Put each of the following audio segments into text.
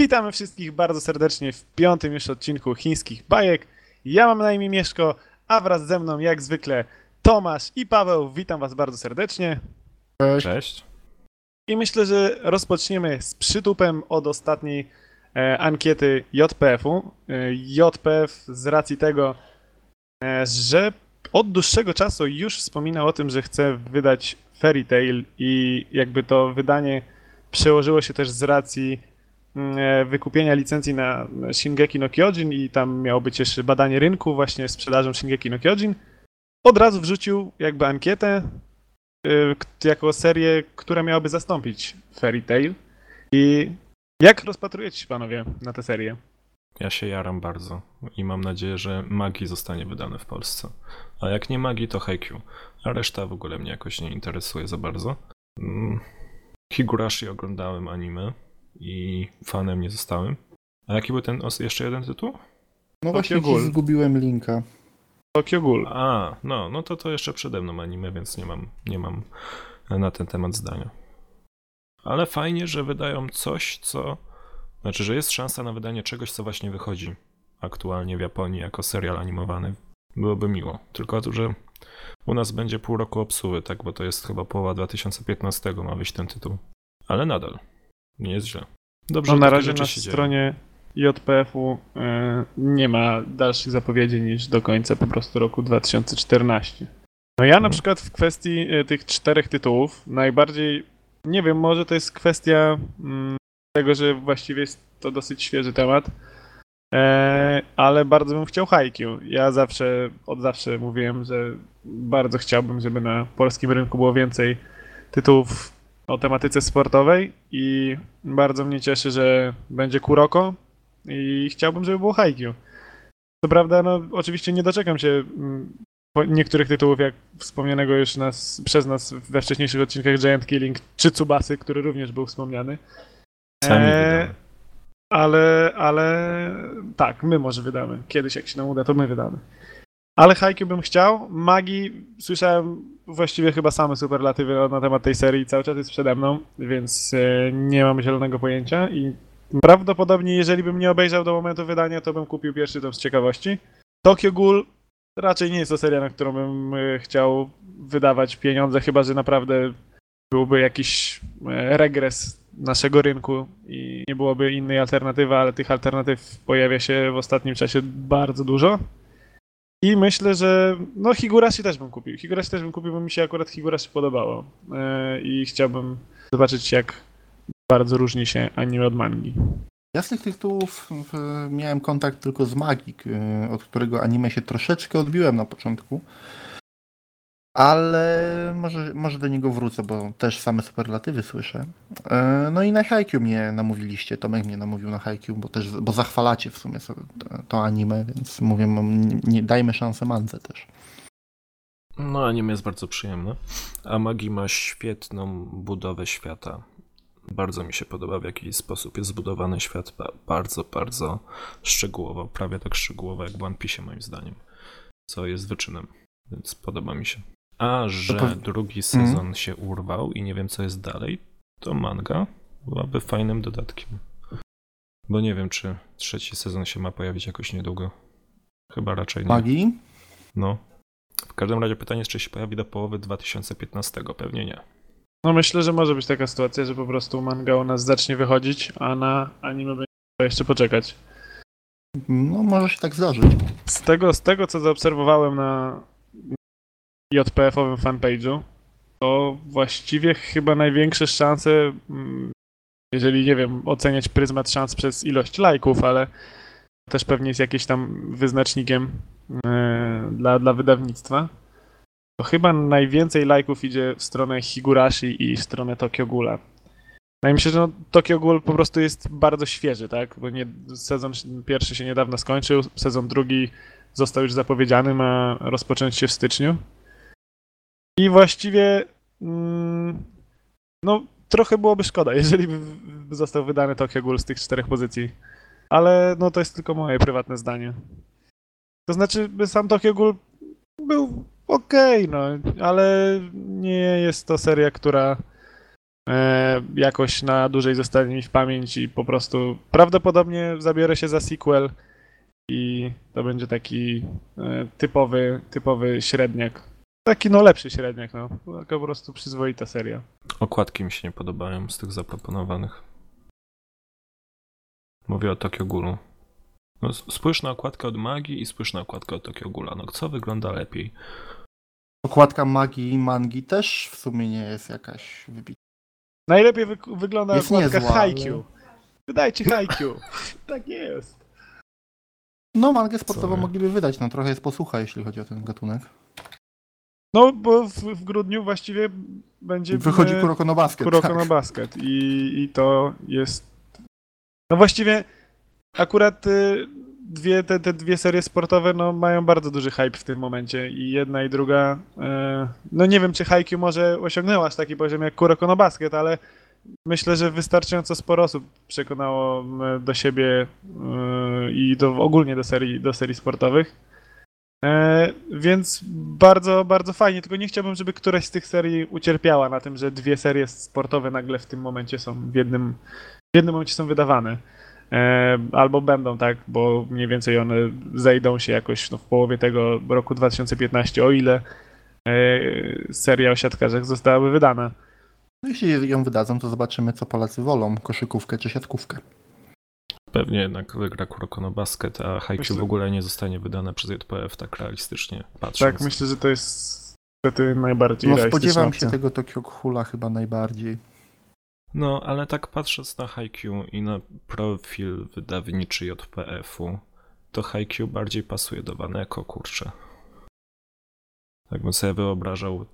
Witamy wszystkich bardzo serdecznie w piątym już odcinku chińskich bajek. Ja mam na imię Mieszko, a wraz ze mną jak zwykle Tomasz i Paweł. Witam was bardzo serdecznie. Cześć. Cześć. I myślę, że rozpoczniemy z przytupem od ostatniej e, ankiety JPF-u. E, JPF z racji tego, e, że od dłuższego czasu już wspominał o tym, że chce wydać Fairy Tail i jakby to wydanie przełożyło się też z racji wykupienia licencji na Shingeki no Kyojin i tam miało być jeszcze badanie rynku właśnie sprzedażą Shingeki no Kyojin. Od razu wrzucił jakby ankietę, k- jako serię, która miałaby zastąpić Fairy Tail. I jak rozpatrujecie się panowie na tę serię? Ja się jaram bardzo i mam nadzieję, że Magi zostanie wydane w Polsce. A jak nie Magi, to Haikyuu. A reszta w ogóle mnie jakoś nie interesuje za bardzo. Mm, Higurashi oglądałem anime i fanem nie zostałem. A jaki był ten os- jeszcze jeden tytuł? No właśnie Ghoul. zgubiłem linka. Tokyo Ghoul. A, no, no to to jeszcze przede mną anime, więc nie mam, nie mam na ten temat zdania. Ale fajnie, że wydają coś, co. Znaczy, że jest szansa na wydanie czegoś, co właśnie wychodzi aktualnie w Japonii jako serial animowany. Byłoby miło. Tylko, że u nas będzie pół roku obsuwy, tak? Bo to jest chyba połowa 2015 ma wyjść ten tytuł. Ale nadal. Nie jest źle. Dobrze, No że na razie na stronie JPF-u y, nie ma dalszych zapowiedzi niż do końca po prostu roku 2014. No ja na Mhm. przykład w kwestii y, tych czterech tytułów najbardziej, nie wiem, może to jest kwestia mm, tego, że właściwie jest to dosyć świeży temat, e, ale bardzo bym chciał Haikyuu. Ja zawsze, od zawsze mówiłem, że bardzo chciałbym, żeby na polskim rynku było więcej tytułów o tematyce sportowej i bardzo mnie cieszy, że będzie Kuroko i chciałbym, żeby było Haikyuu. Co prawda, no oczywiście nie doczekam się mm, niektórych tytułów, jak wspomnianego już nas, przez nas we wcześniejszych odcinkach Giant Killing czy Tsubasy, który również był wspomniany. Sami wydamy. ale, ale tak, my może wydamy. Kiedyś jak się nam uda, to my wydamy. Ale Haikyuu bym chciał. Magii słyszałem właściwie chyba same superlatywy na temat tej serii, cały czas jest przede mną, więc e, nie mam zielonego pojęcia i prawdopodobnie jeżeli bym nie obejrzał do momentu wydania, to bym kupił pierwszy tom z ciekawości. Tokyo Ghoul raczej nie jest to seria, na którą bym e, chciał wydawać pieniądze, chyba że naprawdę byłby jakiś e, regres naszego rynku i nie byłoby innej alternatywy, ale tych alternatyw pojawia się w ostatnim czasie bardzo dużo. I myślę, że no Higurashi też bym kupił. Higurashi też bym kupił, bo mi się akurat Higurashi podobało. E, I chciałbym zobaczyć, jak bardzo różni się anime od mangi. Ja z tych tytułów miałem kontakt tylko z Magik, y, od którego anime się troszeczkę odbiłem na początku. Ale może, może do niego wrócę, bo też same superlatywy słyszę. E, No i na Haikyuu mnie namówiliście, Tomek mnie namówił na Haikyuu, bo też bo zachwalacie w sumie to, anime, więc mówię, nie, dajmy szansę Mandze też. No, anime jest bardzo przyjemne. A Magi ma świetną budowę świata. Bardzo mi się podoba, w jaki sposób jest zbudowany świat. Ba- Bardzo, bardzo szczegółowo. Prawie tak szczegółowo jak w One Piece, moim zdaniem. Co jest wyczynem, więc podoba mi się. A że pow- drugi sezon się urwał i nie wiem, co jest dalej, to manga byłaby fajnym dodatkiem. Bo nie wiem, czy trzeci sezon się ma pojawić jakoś niedługo. Chyba raczej nie. Magii? No. W każdym razie pytanie jest, czy się pojawi do połowy 2015. Pewnie nie. No myślę, że może być taka sytuacja, że po prostu manga u nas zacznie wychodzić, a na anime będzie trzeba jeszcze poczekać. No może się tak zdarzyć. Z tego, z tego co zaobserwowałem na JPF-owym fanpage'u, to właściwie chyba największe szanse, mm, jeżeli nie wiem, oceniać pryzmat szans przez ilość lajków, ale też pewnie jest jakimś tam wyznacznikiem e, dla, dla wydawnictwa. To chyba najwięcej lajków idzie w stronę Higurashi i w stronę Tokyo Ghoula. No i myślę, że no, Tokyo Ghoul po prostu jest bardzo świeży, tak? Bo nie, sezon pierwszy się niedawno skończył, sezon drugi został już zapowiedziany, ma rozpocząć się w styczniu. I właściwie mm, no trochę byłoby szkoda, jeżeli by został wydany Tokyo Ghoul z tych czterech pozycji. Ale no to jest tylko moje prywatne zdanie. To znaczy, sam Tokyo Ghoul był okej, no, ale nie jest to seria, która e, jakoś na dłużej zostanie mi w pamięć i po prostu prawdopodobnie zabiorę się za sequel i to będzie taki e, typowy, typowy średniak. Taki no lepszy średniak, no. Taka po prostu przyzwoita seria. Okładki mi się nie podobają z tych zaproponowanych. Mówię o Tokyo Ghoulu. No, spójrz na okładkę od Magii i spójrz na okładkę od Tokyo Ghoula. No co wygląda lepiej? Okładka magii i mangi też w sumie nie jest jakaś wybitna. Najlepiej wy wygląda Jest okładka niezła, Haikyuu. Wydajcie Haikyuu. tak jest. No, mangę sportową Co? mogliby wydać, no trochę jest posłucha, jeśli chodzi o ten gatunek. No, bo w, w grudniu właściwie będzie... Wychodzi Kuroko no Basket. Kuroko tak. no Basket i, i to jest... No właściwie akurat y, dwie, te, te dwie serie sportowe no, mają bardzo duży hype w tym momencie i jedna i druga... e, no nie wiem, czy Haikyuu może osiągnęła aż taki poziom jak Kuroko no Basket, ale myślę, że wystarczająco sporo osób przekonało m, do siebie y, i do, ogólnie do serii, do serii sportowych. E, więc bardzo, bardzo fajnie, tylko nie chciałbym, żeby któraś z tych serii ucierpiała na tym, że dwie serie sportowe nagle w tym momencie są w jednym, w jednym momencie są wydawane. E, albo będą, tak, bo mniej więcej one zejdą się jakoś no, w połowie tego roku 2015, o ile e, seria o siatkarzach zostałaby wydana. No, jeśli ją wydadzą, to zobaczymy, co Polacy wolą, koszykówkę czy siatkówkę. Pewnie jednak wygra Kuroko no Basket, a Haikyuu Myślę- w ogóle nie zostanie wydane przez JPF tak realistycznie patrząc. Tak, myślę, że to jest niestety najbardziej No spodziewam opcja. się tego Tokyo Hula chyba najbardziej. No, ale tak patrząc na Haikyuu i na profil wydawniczy JPF-u, to Haikyuu bardziej pasuje do Waneko, kurczę. Tak bym sobie wyobrażał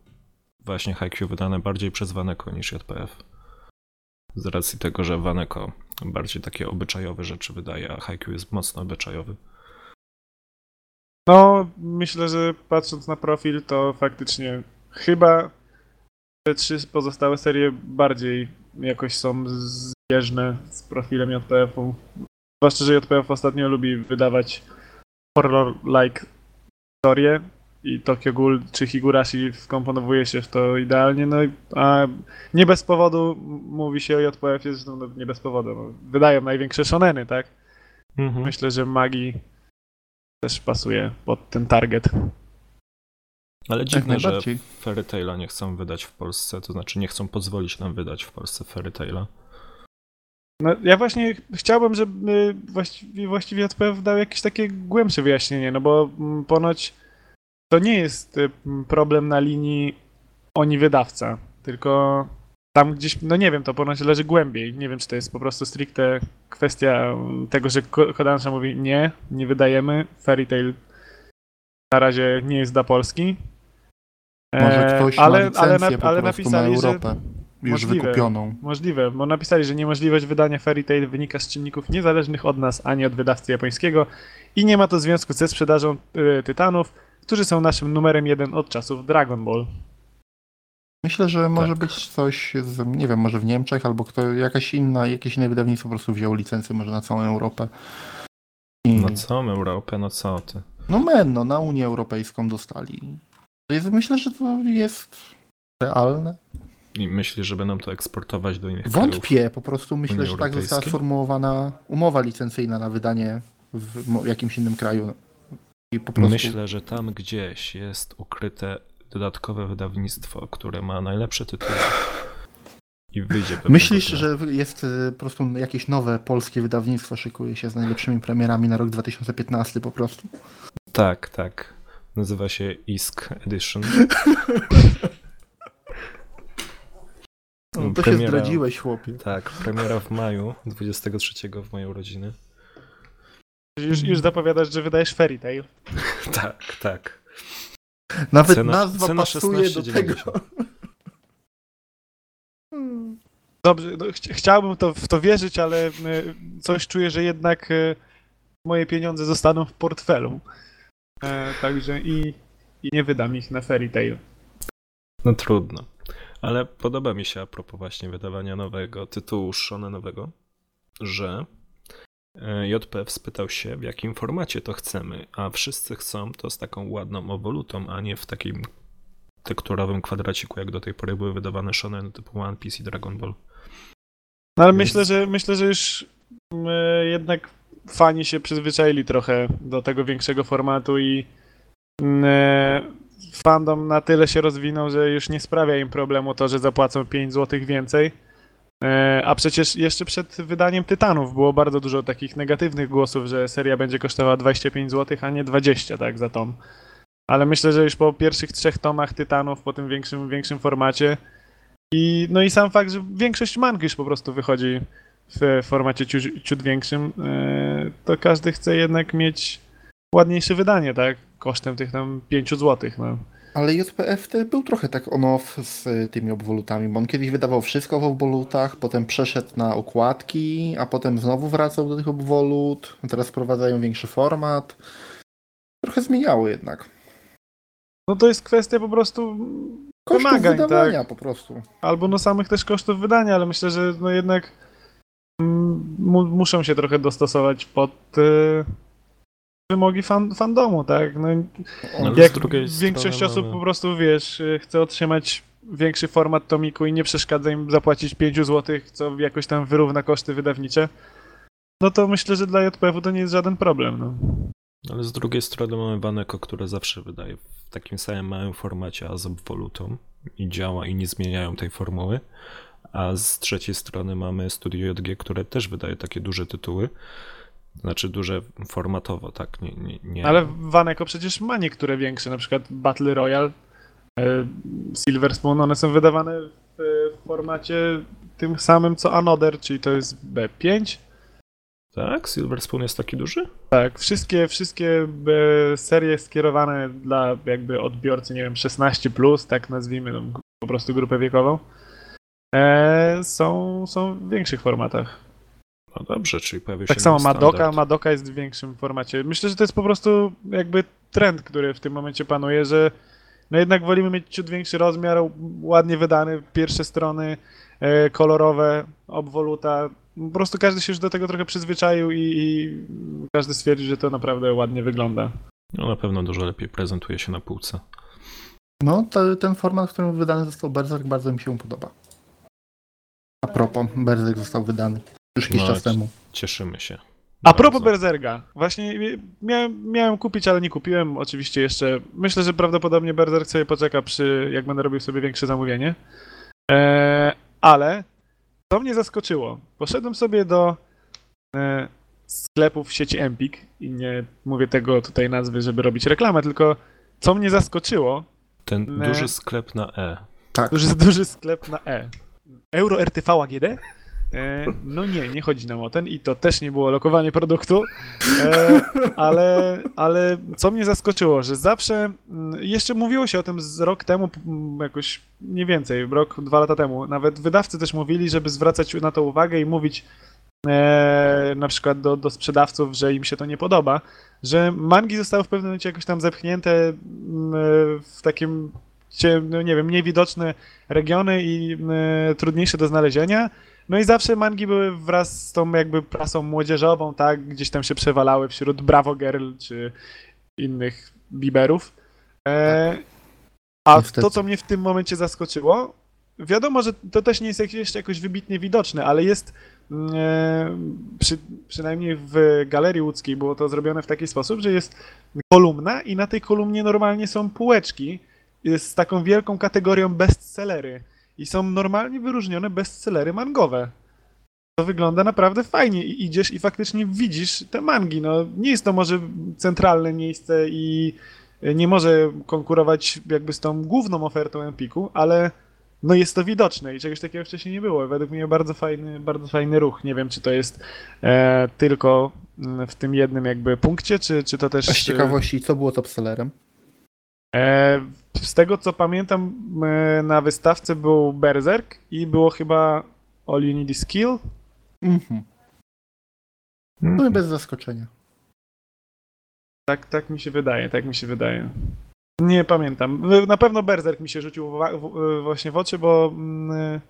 właśnie Haikyuu wydane bardziej przez Waneko niż JPF. Z racji tego, że Waneko bardziej takie obyczajowe rzeczy wydaje, a Haikyuu jest mocno obyczajowy. No, myślę, że patrząc na profil, to faktycznie chyba te trzy pozostałe serie bardziej jakoś są zbieżne z profilem JPF-u. Zwłaszcza, że JPF ostatnio lubi wydawać horror-like historie i Tokyo Ghoul czy Higurashi wkomponowuje się w to idealnie, no i- a nie bez powodu mówi się o JPF, zresztą no, nie bez powodu, no, wydają największe shoneny, tak? Mhm. Myślę, że Magi też pasuje pod ten target. Ale dziwne, że. Fairy Taila nie chcą wydać w Polsce, to znaczy nie chcą pozwolić nam wydać w Polsce Fairy Taila. No, ja właśnie chciałbym, żeby właściwie, właściwie JPF dał jakieś takie głębsze wyjaśnienie, no bo mm, ponoć to nie jest y, problem na linii oni wydawca, tylko tam gdzieś, no nie wiem, to ponoć leży głębiej. Nie wiem, czy to jest po prostu stricte kwestia mm, tego, że Ko- Kodansha mówi nie, nie wydajemy, Fairy Tail na razie nie jest dla Polski. Może E, ktoś ale, ma licencję ale, na, ale napisali, na że Europę. Już możliwe. wykupioną. Możliwe, bo napisali, że niemożliwość wydania Fairy Tail wynika z czynników niezależnych od nas, ani od wydawcy japońskiego i nie ma to związku ze sprzedażą y, tytanów, którzy są naszym numerem jeden od czasów Dragon Ball. Myślę, że może Tak. być coś, z, nie wiem, może w Niemczech, albo kto, jakaś inna, jakieś inne wydawnictwo po prostu wzięło licencję może na całą Europę. I, No całą Europę, no co ty. no men, no, na Unię Europejską dostali. Myślę, że to jest realne. I myślisz, że będą to eksportować do innych krajów? Wątpię, po prostu myślę, Unii że tak została sformułowana umowa licencyjna na wydanie w jakimś innym kraju. I po prostu Myślę, że tam gdzieś jest ukryte dodatkowe wydawnictwo, które ma najlepsze tytuły. I wyjdzie Myślisz, że jest y, po prostu jakieś nowe polskie wydawnictwo szykuje się z najlepszymi premierami na rok 2015 po prostu? Tak, tak. Nazywa się ISK Edition. No, to się Premiera- zdradziłeś, chłopie. Tak, premiera w maju, 23 w moje urodziny. Już, już zapowiadasz, że wydajesz Fairy Tail. Tak, tak. Nawet Cena- nazwa cena pasuje do tego. 16,90. Dobrze, no, chci- chciałbym to, w to wierzyć, ale y, coś czuję, że jednak y, moje pieniądze zostaną w portfelu. E, także i, i nie wydam ich na Fairy Tail. No trudno. Ale podoba mi się a propos właśnie wydawania nowego tytułu shonenowego, że e, JPF spytał się, w jakim formacie to chcemy, a wszyscy chcą to z taką ładną obwolutą, a nie w takim tekturowym kwadraciku, jak do tej pory były wydawane shonen typu One Piece i Dragon Ball. No ale Więc- myślę, że myślę, że już e, jednak fani się przyzwyczaili trochę do tego większego formatu i mm, e, fandom na tyle się rozwinął, że już nie sprawia im problemu to, że zapłacą 5 zł więcej. E, A przecież jeszcze przed wydaniem Tytanów było bardzo dużo takich negatywnych głosów, że seria będzie kosztowała 25 zł, a nie 20 tak za tom. Ale myślę, że już po pierwszych trzech tomach Tytanów, po tym większym, większym formacie i no i sam fakt, że większość mang już po prostu wychodzi w formacie ciut, ciut większym, e, to każdy chce jednak mieć ładniejsze wydanie, tak? Kosztem tych tam 5 zł. No. Ale JPF był trochę tak on-off z y, tymi obwolutami, bo on kiedyś wydawał wszystko w obwolutach, potem przeszedł na okładki, a potem znowu wracał do tych obwolut. Teraz wprowadzają większy format. Trochę zmieniało jednak. no to jest kwestia po prostu Kosztów Wymagań, wydawania tak. po prostu. albo no samych też kosztów wydania, ale myślę, że no jednak mm, mu, muszą się trochę dostosować pod e, wymogi fan, fandomu, tak? No, No, jak większość strony osób mamy- po prostu, wiesz, y, chce otrzymać większy format tomiku i nie przeszkadza im zapłacić 5 zł, co jakoś tam wyrówna koszty wydawnicze, no to myślę, że dla JPF-u to nie jest żaden problem, no. Ale z drugiej strony mamy Baneko, które zawsze wydaje w takim samym małym formacie, a z obwolutą i działa i nie zmieniają tej formuły. A z trzeciej strony mamy Studio JG, które też wydaje takie duże tytuły. Znaczy duże formatowo, tak? Nie, nie, nie. Ale Waneko przecież ma niektóre większe, na przykład Battle Royale, e, Silver Spoon, one są wydawane w formacie tym samym co Another, czyli to jest B5. Tak? Silver Spoon jest taki duży? Tak, wszystkie, wszystkie e, serie skierowane dla jakby odbiorcy, nie wiem, 16, tak nazwijmy g- po prostu grupę wiekową, e, są, są w większych formatach. No dobrze, czyli pojawił się Tak samo Madoka. Madoka jest w większym formacie. Myślę, że to jest po prostu jakby trend, który w tym momencie panuje, że no jednak wolimy mieć ciut większy rozmiar, ładnie wydany, pierwsze strony, e, kolorowe, obwoluta. Po prostu każdy się już do tego trochę przyzwyczaił i, i każdy stwierdził, że to naprawdę ładnie wygląda. No na pewno dużo lepiej prezentuje się na półce. No, to, ten format, w którym wydany został Berserk, bardzo mi się podoba. A propos, Berserk został wydany już jakiś No, czas temu. Cieszymy się. A propos Bardzo. Berserga, właśnie miałem, miałem kupić, ale nie kupiłem. Oczywiście jeszcze. Myślę, że prawdopodobnie Berserk sobie poczeka przy, jak będę robił sobie większe zamówienie. E, ale to mnie zaskoczyło. Poszedłem sobie do e, sklepów w sieci Empik i nie mówię tego tutaj nazwy, żeby robić reklamę, tylko co mnie zaskoczyło, Ten Ne. duży sklep na E. Tak. duży, duży sklep na E. Euro RTV AGD? E, no nie, nie chodzi nam o ten i to też nie było lokowanie produktu, e, ale, ale co mnie zaskoczyło, że zawsze, mm, jeszcze mówiło się o tym z rok temu, mm, jakoś mniej więcej, rok, dwa lata temu, nawet wydawcy też mówili, żeby zwracać na to uwagę i mówić e, na przykład do, do sprzedawców, że im się to nie podoba, że mangi zostały w pewnym momencie jakoś tam zepchnięte mm, w takim, no nie wiem, mniej widoczne regiony i e, trudniejsze do znalezienia. No i zawsze mangi były wraz z tą jakby prasą młodzieżową, tak, gdzieś tam się przewalały wśród Bravo Girl czy innych biberów. E, a to, co mnie w tym momencie zaskoczyło, wiadomo, że to też nie jest jeszcze jakoś wybitnie widoczne, ale jest mm, e, przy, przynajmniej w Galerii Łódzkiej było to zrobione w taki sposób, że jest kolumna i na tej kolumnie normalnie są półeczki z taką wielką kategorią bestsellery i są normalnie wyróżnione bestsellery mangowe. To wygląda naprawdę fajnie i idziesz i faktycznie widzisz te mangi. No, nie jest to może centralne miejsce i nie może konkurować jakby z tą główną ofertą Empiku, ale no jest to widoczne i czegoś takiego wcześniej nie było. Według mnie bardzo fajny, bardzo fajny ruch. Nie wiem, czy to jest e, tylko mm, w tym jednym jakby punkcie, czy, czy to też... A z ciekawości, co było topsellerem? E, z tego co pamiętam, e, na wystawce był Berserk i było chyba All You Need Is Skill. Mhm. No i bez zaskoczenia. Tak, tak mi się wydaje, tak mi się wydaje. Nie pamiętam. Na pewno Berserk mi się rzucił właśnie w oczy, bo, mm,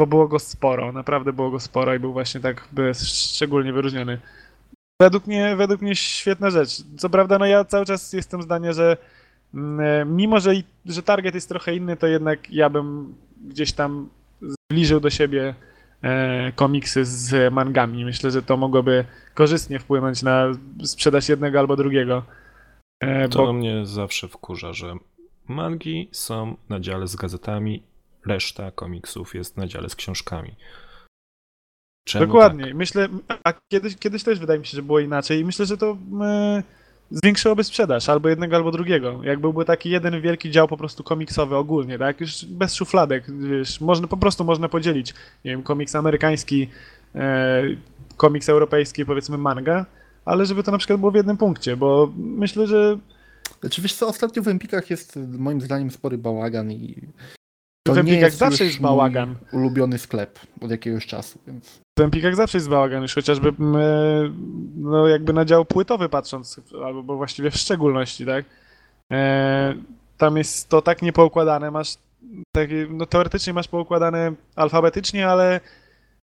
bo było go sporo. Naprawdę było go sporo i był właśnie tak szczególnie wyróżniony. Według mnie, według mnie świetna rzecz. Co prawda, no ja cały czas jestem zdania, że mm, mimo że, że target jest trochę inny, to jednak ja bym gdzieś tam zbliżył do siebie e, komiksy z mangami. Myślę, że to mogłoby korzystnie wpłynąć na sprzedaż jednego albo drugiego. E, To bo mnie zawsze wkurza, że mangi są na dziale z gazetami, reszta komiksów jest na dziale z książkami. Czemu Dokładnie. Myślę, a kiedyś, kiedyś też wydaje mi się, że było inaczej i myślę, że to e, zwiększyłoby sprzedaż albo jednego, albo drugiego. Jak byłby taki jeden wielki dział po prostu komiksowy ogólnie, tak? Już bez szufladek, wiesz, można, po prostu można podzielić, nie wiem, komiks amerykański, e, komiks europejski, powiedzmy manga, ale żeby to na przykład było w jednym punkcie, bo myślę, że Znaczy wiesz co, ostatnio w Empikach jest moim zdaniem spory bałagan i to W Empikach zawsze jest bałagan. ulubiony sklep od jakiegoś czasu, więc w Empikach zawsze jest bałagan, już chociażby m, e, no jakby na dział płytowy patrząc, albo bo właściwie w szczególności, tak? E, tam jest to tak niepoukładane, masz takie, no teoretycznie masz poukładane alfabetycznie, ale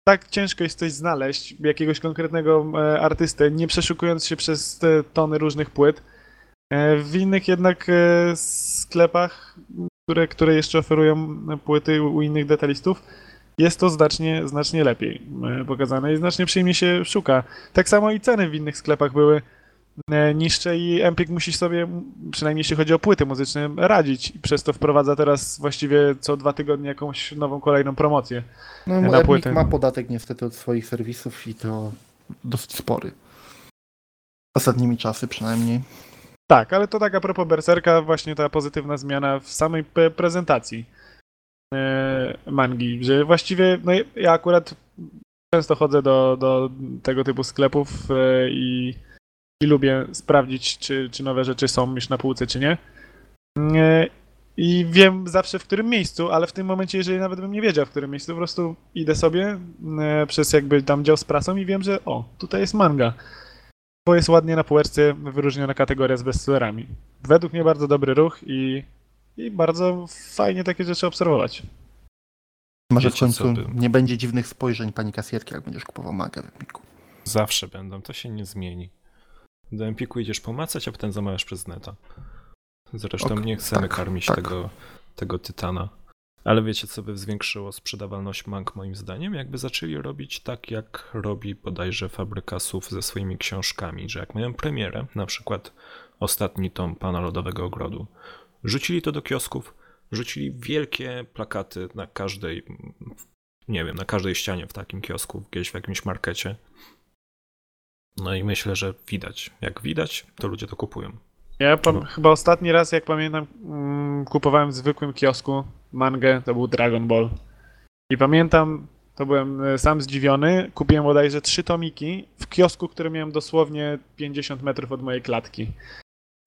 tak ciężko jest coś znaleźć, jakiegoś konkretnego e, artystę, nie przeszukując się przez tony różnych płyt. W innych jednak sklepach, które, które jeszcze oferują płyty u innych detalistów, jest to znacznie, znacznie lepiej e, pokazane i znacznie przyjemniej się szuka. Tak samo i ceny w innych sklepach były e, niższe i Empik musi sobie, przynajmniej jeśli chodzi o płyty muzyczne, radzić i przez to wprowadza teraz właściwie co dwa tygodnie jakąś nową, kolejną promocję. no, Na Empik płyty. ma podatek niestety od swoich serwisów i to dosyć spory. Ostatnimi czasy przynajmniej. Tak, ale to tak a propos Berserka, właśnie ta pozytywna zmiana w samej prezentacji e, mangi, że właściwie, no ja akurat często chodzę do, do tego typu sklepów e, i, i lubię sprawdzić, czy, czy nowe rzeczy są już na półce, czy nie. E, I wiem zawsze w którym miejscu, ale w tym momencie, jeżeli nawet bym nie wiedział w którym miejscu, po prostu idę sobie e, przez jakby tam dział z prasą i wiem, że o, tutaj jest manga bo jest ładnie na półeczce wyróżniona kategoria z bestsellerami. Według mnie bardzo dobry ruch i, i bardzo fajnie takie rzeczy obserwować. Może w końcu nie będzie dziwnych spojrzeń pani kasjerki, jak będziesz kupował magę w Empiku. Zawsze będą, to się nie zmieni. Do Empiku idziesz pomacać, a potem zamawiasz przez neta. Zresztą Ok, nie chcemy tak, karmić tak. Tego, tego tytana. Ale wiecie, co by zwiększyło sprzedawalność mang moim zdaniem? Jakby zaczęli robić tak, jak robi bodajże Fabryka Słów ze swoimi książkami, że jak mają premierę, na przykład ostatni tom Pana Lodowego Ogrodu, rzucili to do kiosków, rzucili wielkie plakaty na każdej, nie wiem, na każdej ścianie w takim kiosku, gdzieś w jakimś markecie. No i myślę, że widać. Jak widać, to ludzie to kupują. Ja No. chyba ostatni raz, jak pamiętam, mm, kupowałem w zwykłym kiosku mangę, to był Dragon Ball. I pamiętam, to byłem e, sam zdziwiony, kupiłem bodajże trzy tomiki w kiosku, który miałem dosłownie 50 metrów od mojej klatki.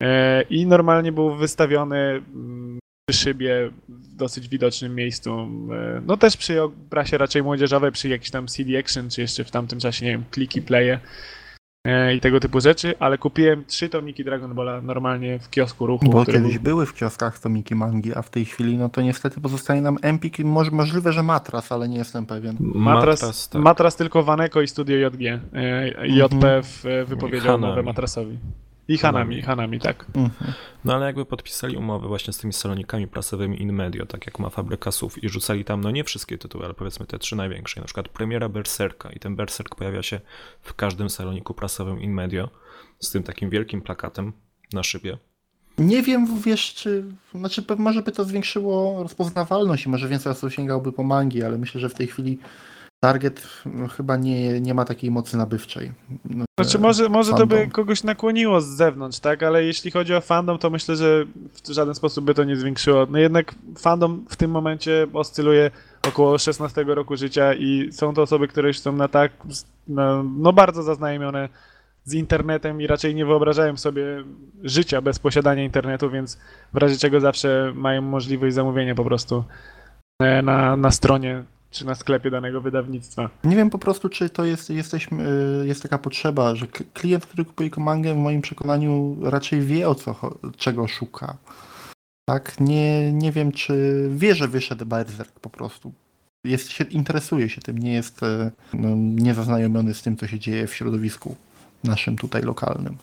E, I normalnie był wystawiony mm, przy szybie w dosyć widocznym miejscu. E, No też przy prasie raczej młodzieżowej, przy jakiś tam CD Action, czy jeszcze w tamtym czasie, nie wiem, kliki, playe e, i tego typu rzeczy, ale kupiłem trzy tomiki Dragon Balla normalnie w kiosku ruchu. Bo kiedyś był- były w kioskach tomiki mangi, a w tej chwili no to niestety pozostaje nam Empik i moż, możliwe, że matras, ale nie jestem pewien. Matras, tak. matras tylko Waneko i Studio JG. E, JPF e, wypowiedział umowę matrasowi. I Hanami, Hanami, tak. Mhm. No ale jakby podpisali umowy właśnie z tymi salonikami prasowymi in medio, tak jak ma Fabryka Słów i rzucali tam, no nie wszystkie tytuły, ale powiedzmy te trzy największe, na przykład premiera Berserka i ten Berserk pojawia się w każdym saloniku prasowym in medio z tym takim wielkim plakatem na szybie. Nie wiem, wiesz, czy. Znaczy, może by to zwiększyło rozpoznawalność i może więcej osób sięgałby po mangi, ale myślę, że w tej chwili target no, chyba nie, nie ma takiej mocy nabywczej. No, Znaczy może, może to by kogoś nakłoniło z zewnątrz, tak? Ale jeśli chodzi o fandom, to myślę, że w żaden sposób by to nie zwiększyło. No jednak fandom w tym momencie oscyluje około 16 roku życia i są to osoby, które już są na tak, no, no bardzo zaznajomione z internetem i raczej nie wyobrażają sobie życia bez posiadania internetu, więc w razie czego zawsze mają możliwość zamówienia po prostu e, na, na stronie czy na sklepie danego wydawnictwa. Nie wiem po prostu, czy to jest, jesteśmy, y, jest taka potrzeba, że klient, który kupuje mangę, w moim przekonaniu raczej wie o co, czego szuka. Tak, nie, nie wiem, czy wie, że wyszedł Berserk po prostu. Jest, się, interesuje się tym, nie jest e, no, niezaznajomiony z tym, co się dzieje w środowisku naszym tutaj lokalnym.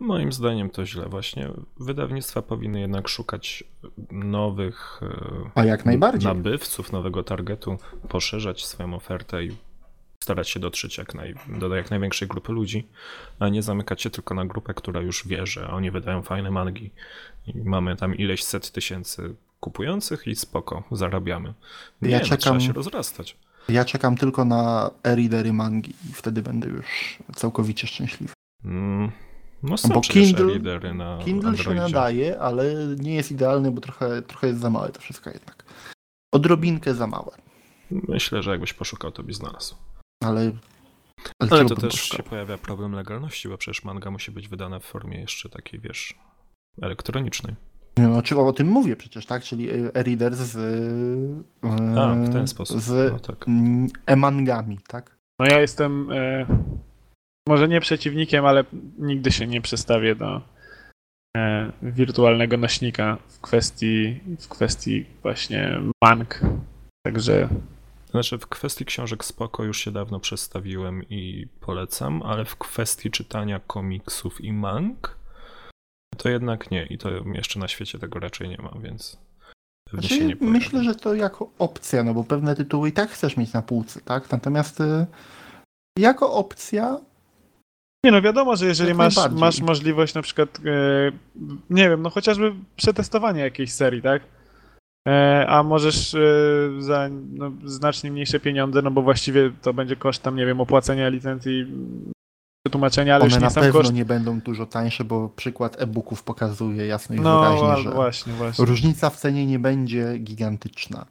Moim zdaniem to źle właśnie. Wydawnictwa powinny jednak szukać nowych e, A jak najbardziej. nabywców, nowego targetu, poszerzać swoją ofertę i starać się dotrzeć jak naj, do jak największej grupy ludzi, a nie zamykać się tylko na grupę, która już wie, że oni wydają fajne mangi i mamy tam ileś set tysięcy kupujących i spoko, zarabiamy. Nie, Ja no, czekam- trzeba się rozrastać. Ja czekam tylko na e-readery mangi i wtedy będę już całkowicie szczęśliwy. Mm, no są bo Kindle- na Kindle się nadaje, ale nie jest idealny, bo trochę, trochę jest za małe to wszystko jednak. Odrobinkę za małe, Myślę, że jakbyś poszukał, to byś znalazł. ale... Ale, Ale to też poszukał? się pojawia problem legalności, bo przecież manga musi być wydana w formie jeszcze takiej, wiesz, elektronicznej. No, czy o tym mówię przecież, tak? Czyli e- e-reader z... e, A, w ten sposób. Z No tak. e-mangami, tak? No ja jestem e, może nie przeciwnikiem, ale nigdy się nie przestawię do e, wirtualnego nośnika w kwestii, w kwestii właśnie mang. Także Znaczy, w kwestii książek spoko już się dawno przestawiłem i polecam, ale w kwestii czytania komiksów i mang to jednak nie. I to jeszcze na świecie tego raczej nie ma, więc pewnie się Znaczy, nie pojawi. myślę, że to jako opcja, no bo pewne tytuły i tak chcesz mieć na półce, tak? Natomiast e, jako opcja Nie no, wiadomo, że jeżeli masz, masz możliwość na przykład, e, nie wiem, no chociażby przetestowania jakiejś serii, tak? E, a możesz e, za no, znacznie mniejsze pieniądze, no bo właściwie to będzie koszt tam, nie wiem, opłacenia licencji, przetłumaczenia, ale one już nie na sam pewno koszt. nie będą dużo tańsze, bo przykład e-booków pokazuje jasno i No wyraźnie, że właśnie, właśnie. różnica w cenie nie będzie gigantyczna.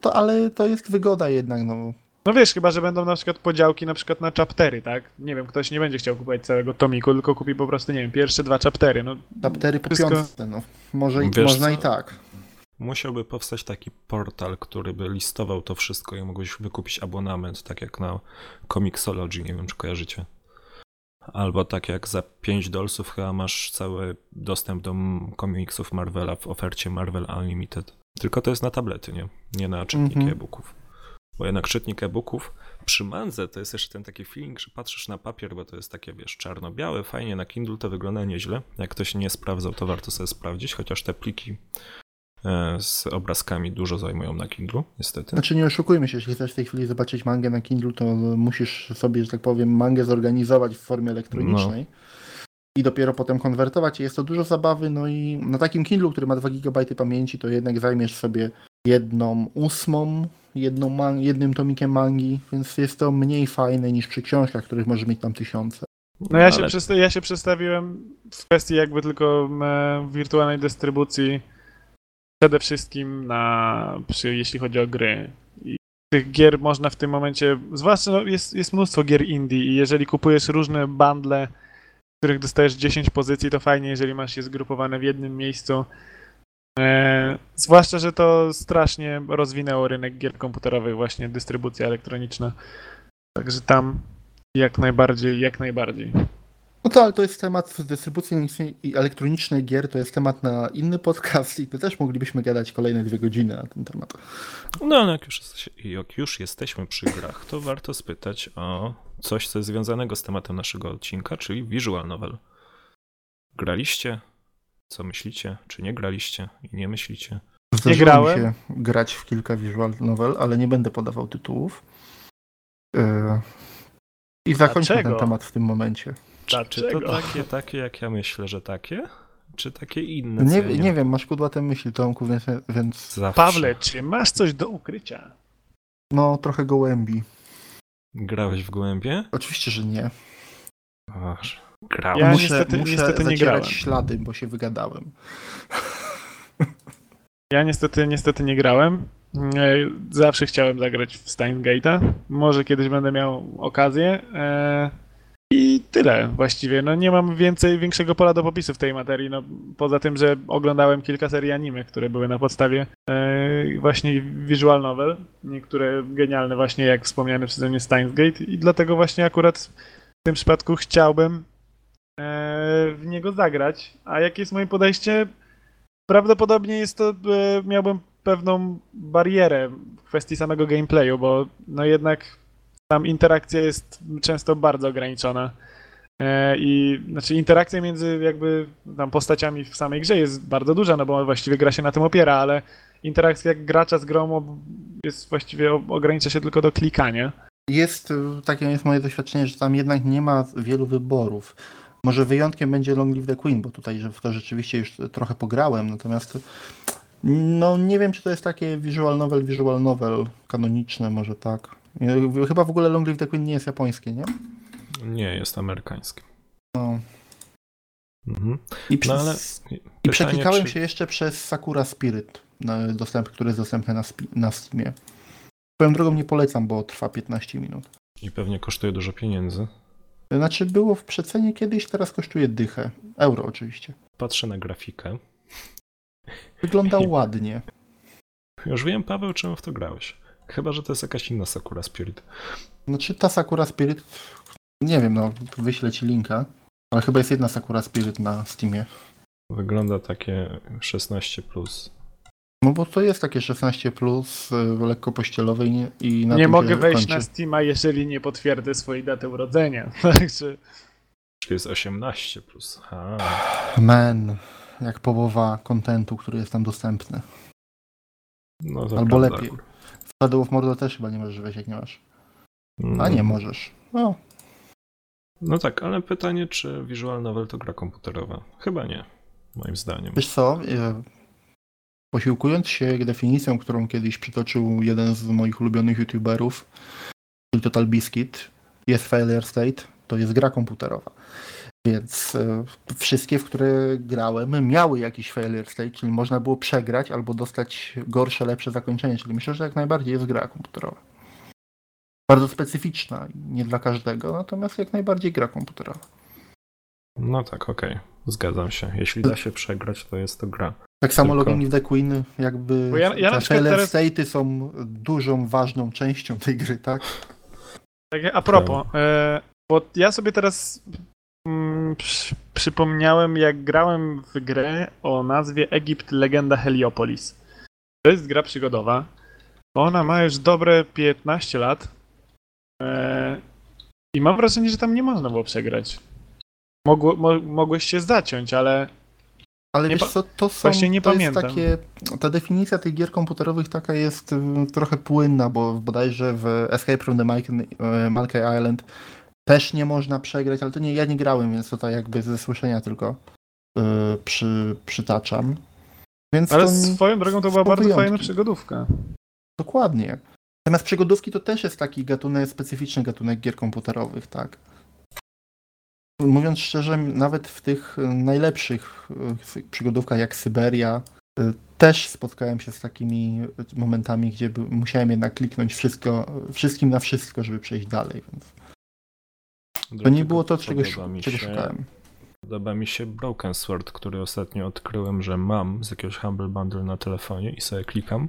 To, ale to jest wygoda jednak, no. No wiesz, chyba, że będą na przykład podziałki na przykład na chaptery, tak? Nie wiem, ktoś nie będzie chciał kupować całego tomiku, tylko kupi po prostu, nie wiem, pierwsze dwa chaptery, no. Chaptery po Wszystko- piątce, no. Może i, Wiesz można co? i tak. Musiałby powstać taki portal, który by listował to wszystko i mógłbyś wykupić abonament, tak jak na Comixology, nie wiem czy kojarzycie. Albo tak jak za 5 dolców chyba masz cały dostęp do komiksów Marvela w ofercie Marvel Unlimited. Tylko to jest na tablety, nie? Nie na czytniki Mhm. e-booków. Bo jednak czytnik e-booków przy mandze to jest jeszcze ten taki feeling, że patrzysz na papier, bo to jest takie, wiesz, czarno-białe, fajnie, na Kindle to wygląda nieźle. Jak ktoś nie sprawdzał, to warto sobie sprawdzić, chociaż te pliki e, z obrazkami dużo zajmują na Kindle, niestety. Znaczy nie oszukujmy się, jeśli chcesz w tej chwili zobaczyć mangę na Kindle, to musisz sobie, że tak powiem, mangę zorganizować w formie elektronicznej. I dopiero potem konwertować. Jest to dużo zabawy, no i na takim Kindle, który ma 2 GB pamięci, to jednak zajmiesz sobie jedną ósmą, jedną man- jednym tomikiem mangi, więc jest to mniej fajne niż przy książkach, których może mieć tam tysiące. No ja się, Ale- przesta- ja się przestawiłem w kwestii jakby tylko e, wirtualnej dystrybucji przede wszystkim na, przy, jeśli chodzi o gry. I tych gier można w tym momencie, zwłaszcza no, jest, jest mnóstwo gier indie i jeżeli kupujesz różne bundle, w których dostajesz 10 pozycji, to fajnie, jeżeli masz je zgrupowane w jednym miejscu. E, zwłaszcza, że to strasznie rozwinęło rynek gier komputerowych, właśnie dystrybucja elektroniczna. Także tam jak najbardziej, jak najbardziej. No to, ale to jest temat dystrybucji i elektronicznej gier, to jest temat na inny podcast i to też moglibyśmy gadać kolejne dwie godziny na ten temat. No ale jak już, jak już jesteśmy przy grach, to warto spytać o coś, co jest związanego z tematem naszego odcinka, czyli visual novel. Graliście? Co myślicie? Czy nie graliście i nie myślicie? Zdarzyło mi grałem. się grać w kilka visual novel, ale nie będę podawał tytułów. Yy, I zakończmy Dlaczego? ten temat w tym momencie. Czy, czy to Dlaczego? takie, takie, jak ja myślę, że takie? Czy takie inne? Nie, nie wiem, masz kudłate myśli, Tomku, więc, więc Zawsze. Pawle, czy masz coś do ukrycia? no trochę gołębi. Grałeś w głębie? Oczywiście, że nie. Aż. Grałeś. Ja muszę niestety- muszę niestety nie grałem. ślady, bo się wygadałem. Ja niestety, niestety nie grałem. E, Zawsze chciałem zagrać w Steins Gate'a. Może kiedyś będę miał okazję. E, I tyle właściwie. No nie mam więcej, większego pola do popisu w tej materii. No, poza tym, że oglądałem kilka serii anime, które były na podstawie e, właśnie visual novel. Niektóre genialne właśnie, jak wspomniany przeze mnie Steins Gate. I dlatego właśnie akurat w tym przypadku chciałbym w niego zagrać. A jakie jest moje podejście? Prawdopodobnie jest to, e, miałbym pewną barierę w kwestii samego gameplayu, bo no jednak tam interakcja jest często bardzo ograniczona. E, I znaczy interakcja między jakby tam postaciami w samej grze jest bardzo duża, no bo właściwie gra się na tym opiera, ale interakcja gracza z grą jest właściwie ogranicza się tylko do klikania. Jest, takie jest moje doświadczenie, że tam jednak nie ma wielu wyborów. Może wyjątkiem będzie Long Live the Queen, bo tutaj że w to rzeczywiście już trochę pograłem, natomiast no nie wiem, czy to jest takie visual novel, visual novel kanoniczne, może tak. Y, Chyba w ogóle Long Live the Queen nie jest japońskie, nie? Nie, jest amerykański. No. Mhm. I, przez, No ale i przeklikałem czy- się jeszcze przez Sakura Spirit, dostęp, który jest dostępny na, spi- na Steamie. Swoją drogą nie polecam, bo trwa 15 minut. I pewnie kosztuje dużo pieniędzy. Znaczy było w przecenie kiedyś, teraz kosztuje dychę. Euro oczywiście. Patrzę na grafikę. Wygląda ładnie. Już wiem, Paweł, czemu w to grałeś. Chyba, że to jest jakaś inna Sakura Spirit. Znaczy ta Sakura Spirit, nie wiem, no wyślę ci linka, ale chyba jest jedna Sakura Spirit na Steamie. Wygląda takie 16 plus. No bo to jest takie 16 plus, y, lekko pościelowe i, nie- i na nie tym mogę się wejść kończy. na Steama, jeżeli nie potwierdzę swojej daty urodzenia. Także Czyli jest 18 plus. Ha. Man, jak połowa kontentu, który jest tam dostępny. No to Albo prawda. lepiej. W Shadow of Mordor też chyba nie możesz wejść, jak nie masz. A Mm. nie możesz. No, No tak, ale pytanie, czy Visual Novel to gra komputerowa? Chyba nie, moim zdaniem. wiesz co, y, posiłkując się definicją, którą kiedyś przytoczył jeden z moich ulubionych youtuberów, czyli Total Biscuit, jest Failure State, to jest gra komputerowa. Więc y, wszystkie, w które grałem, miały jakiś failure state, czyli można było przegrać albo dostać gorsze, lepsze zakończenie. Czyli myślę, że jak najbardziej jest gra komputerowa. Bardzo specyficzna, nie dla każdego, natomiast jak najbardziej gra komputerowa. No tak, okej, zgadzam się. Jeśli da się przegrać, to jest to gra. Tak samo Tylko- Login w The Queen, jakby Bo ja- ja na te teraz- state'y są dużą, ważną częścią tej gry, tak? Tak, a propos, e, bo ja sobie teraz mm, przy, przypomniałem, jak grałem w grę o nazwie Egipt Legenda Heliopolis. To jest gra przygodowa. Ona ma już dobre 15 lat. E, I mam wrażenie, że tam nie można było przegrać. Mogło, mo, mogłeś się zaciąć, ale Ale Nie wiesz co, to są, właśnie nie to pamiętam. jest takie, ta definicja tych gier komputerowych taka jest mm, trochę płynna, bo bodajże w Escape from the Monkey e, Island też nie można przegrać, ale to nie, ja nie grałem, więc to tak jakby ze słyszenia tylko e, przy, przytaczam. Więc ale to swoją drogą to była bardzo fajna wyjątki. przygodówka. Dokładnie. Natomiast przygodówki to też jest taki gatunek, specyficzny gatunek gier komputerowych, tak. Mówiąc szczerze, nawet w tych y, najlepszych y, przygodówkach jak Syberia, y, też spotkałem się z takimi momentami, gdzie musiałem jednak kliknąć wszystko, wszystkim na wszystko, żeby przejść dalej, więc to nie było to, czego, Podoba czego się- szukałem. Podoba mi się Broken Sword, który ostatnio odkryłem, że mam z jakiegoś Humble Bundle na telefonie i sobie klikam.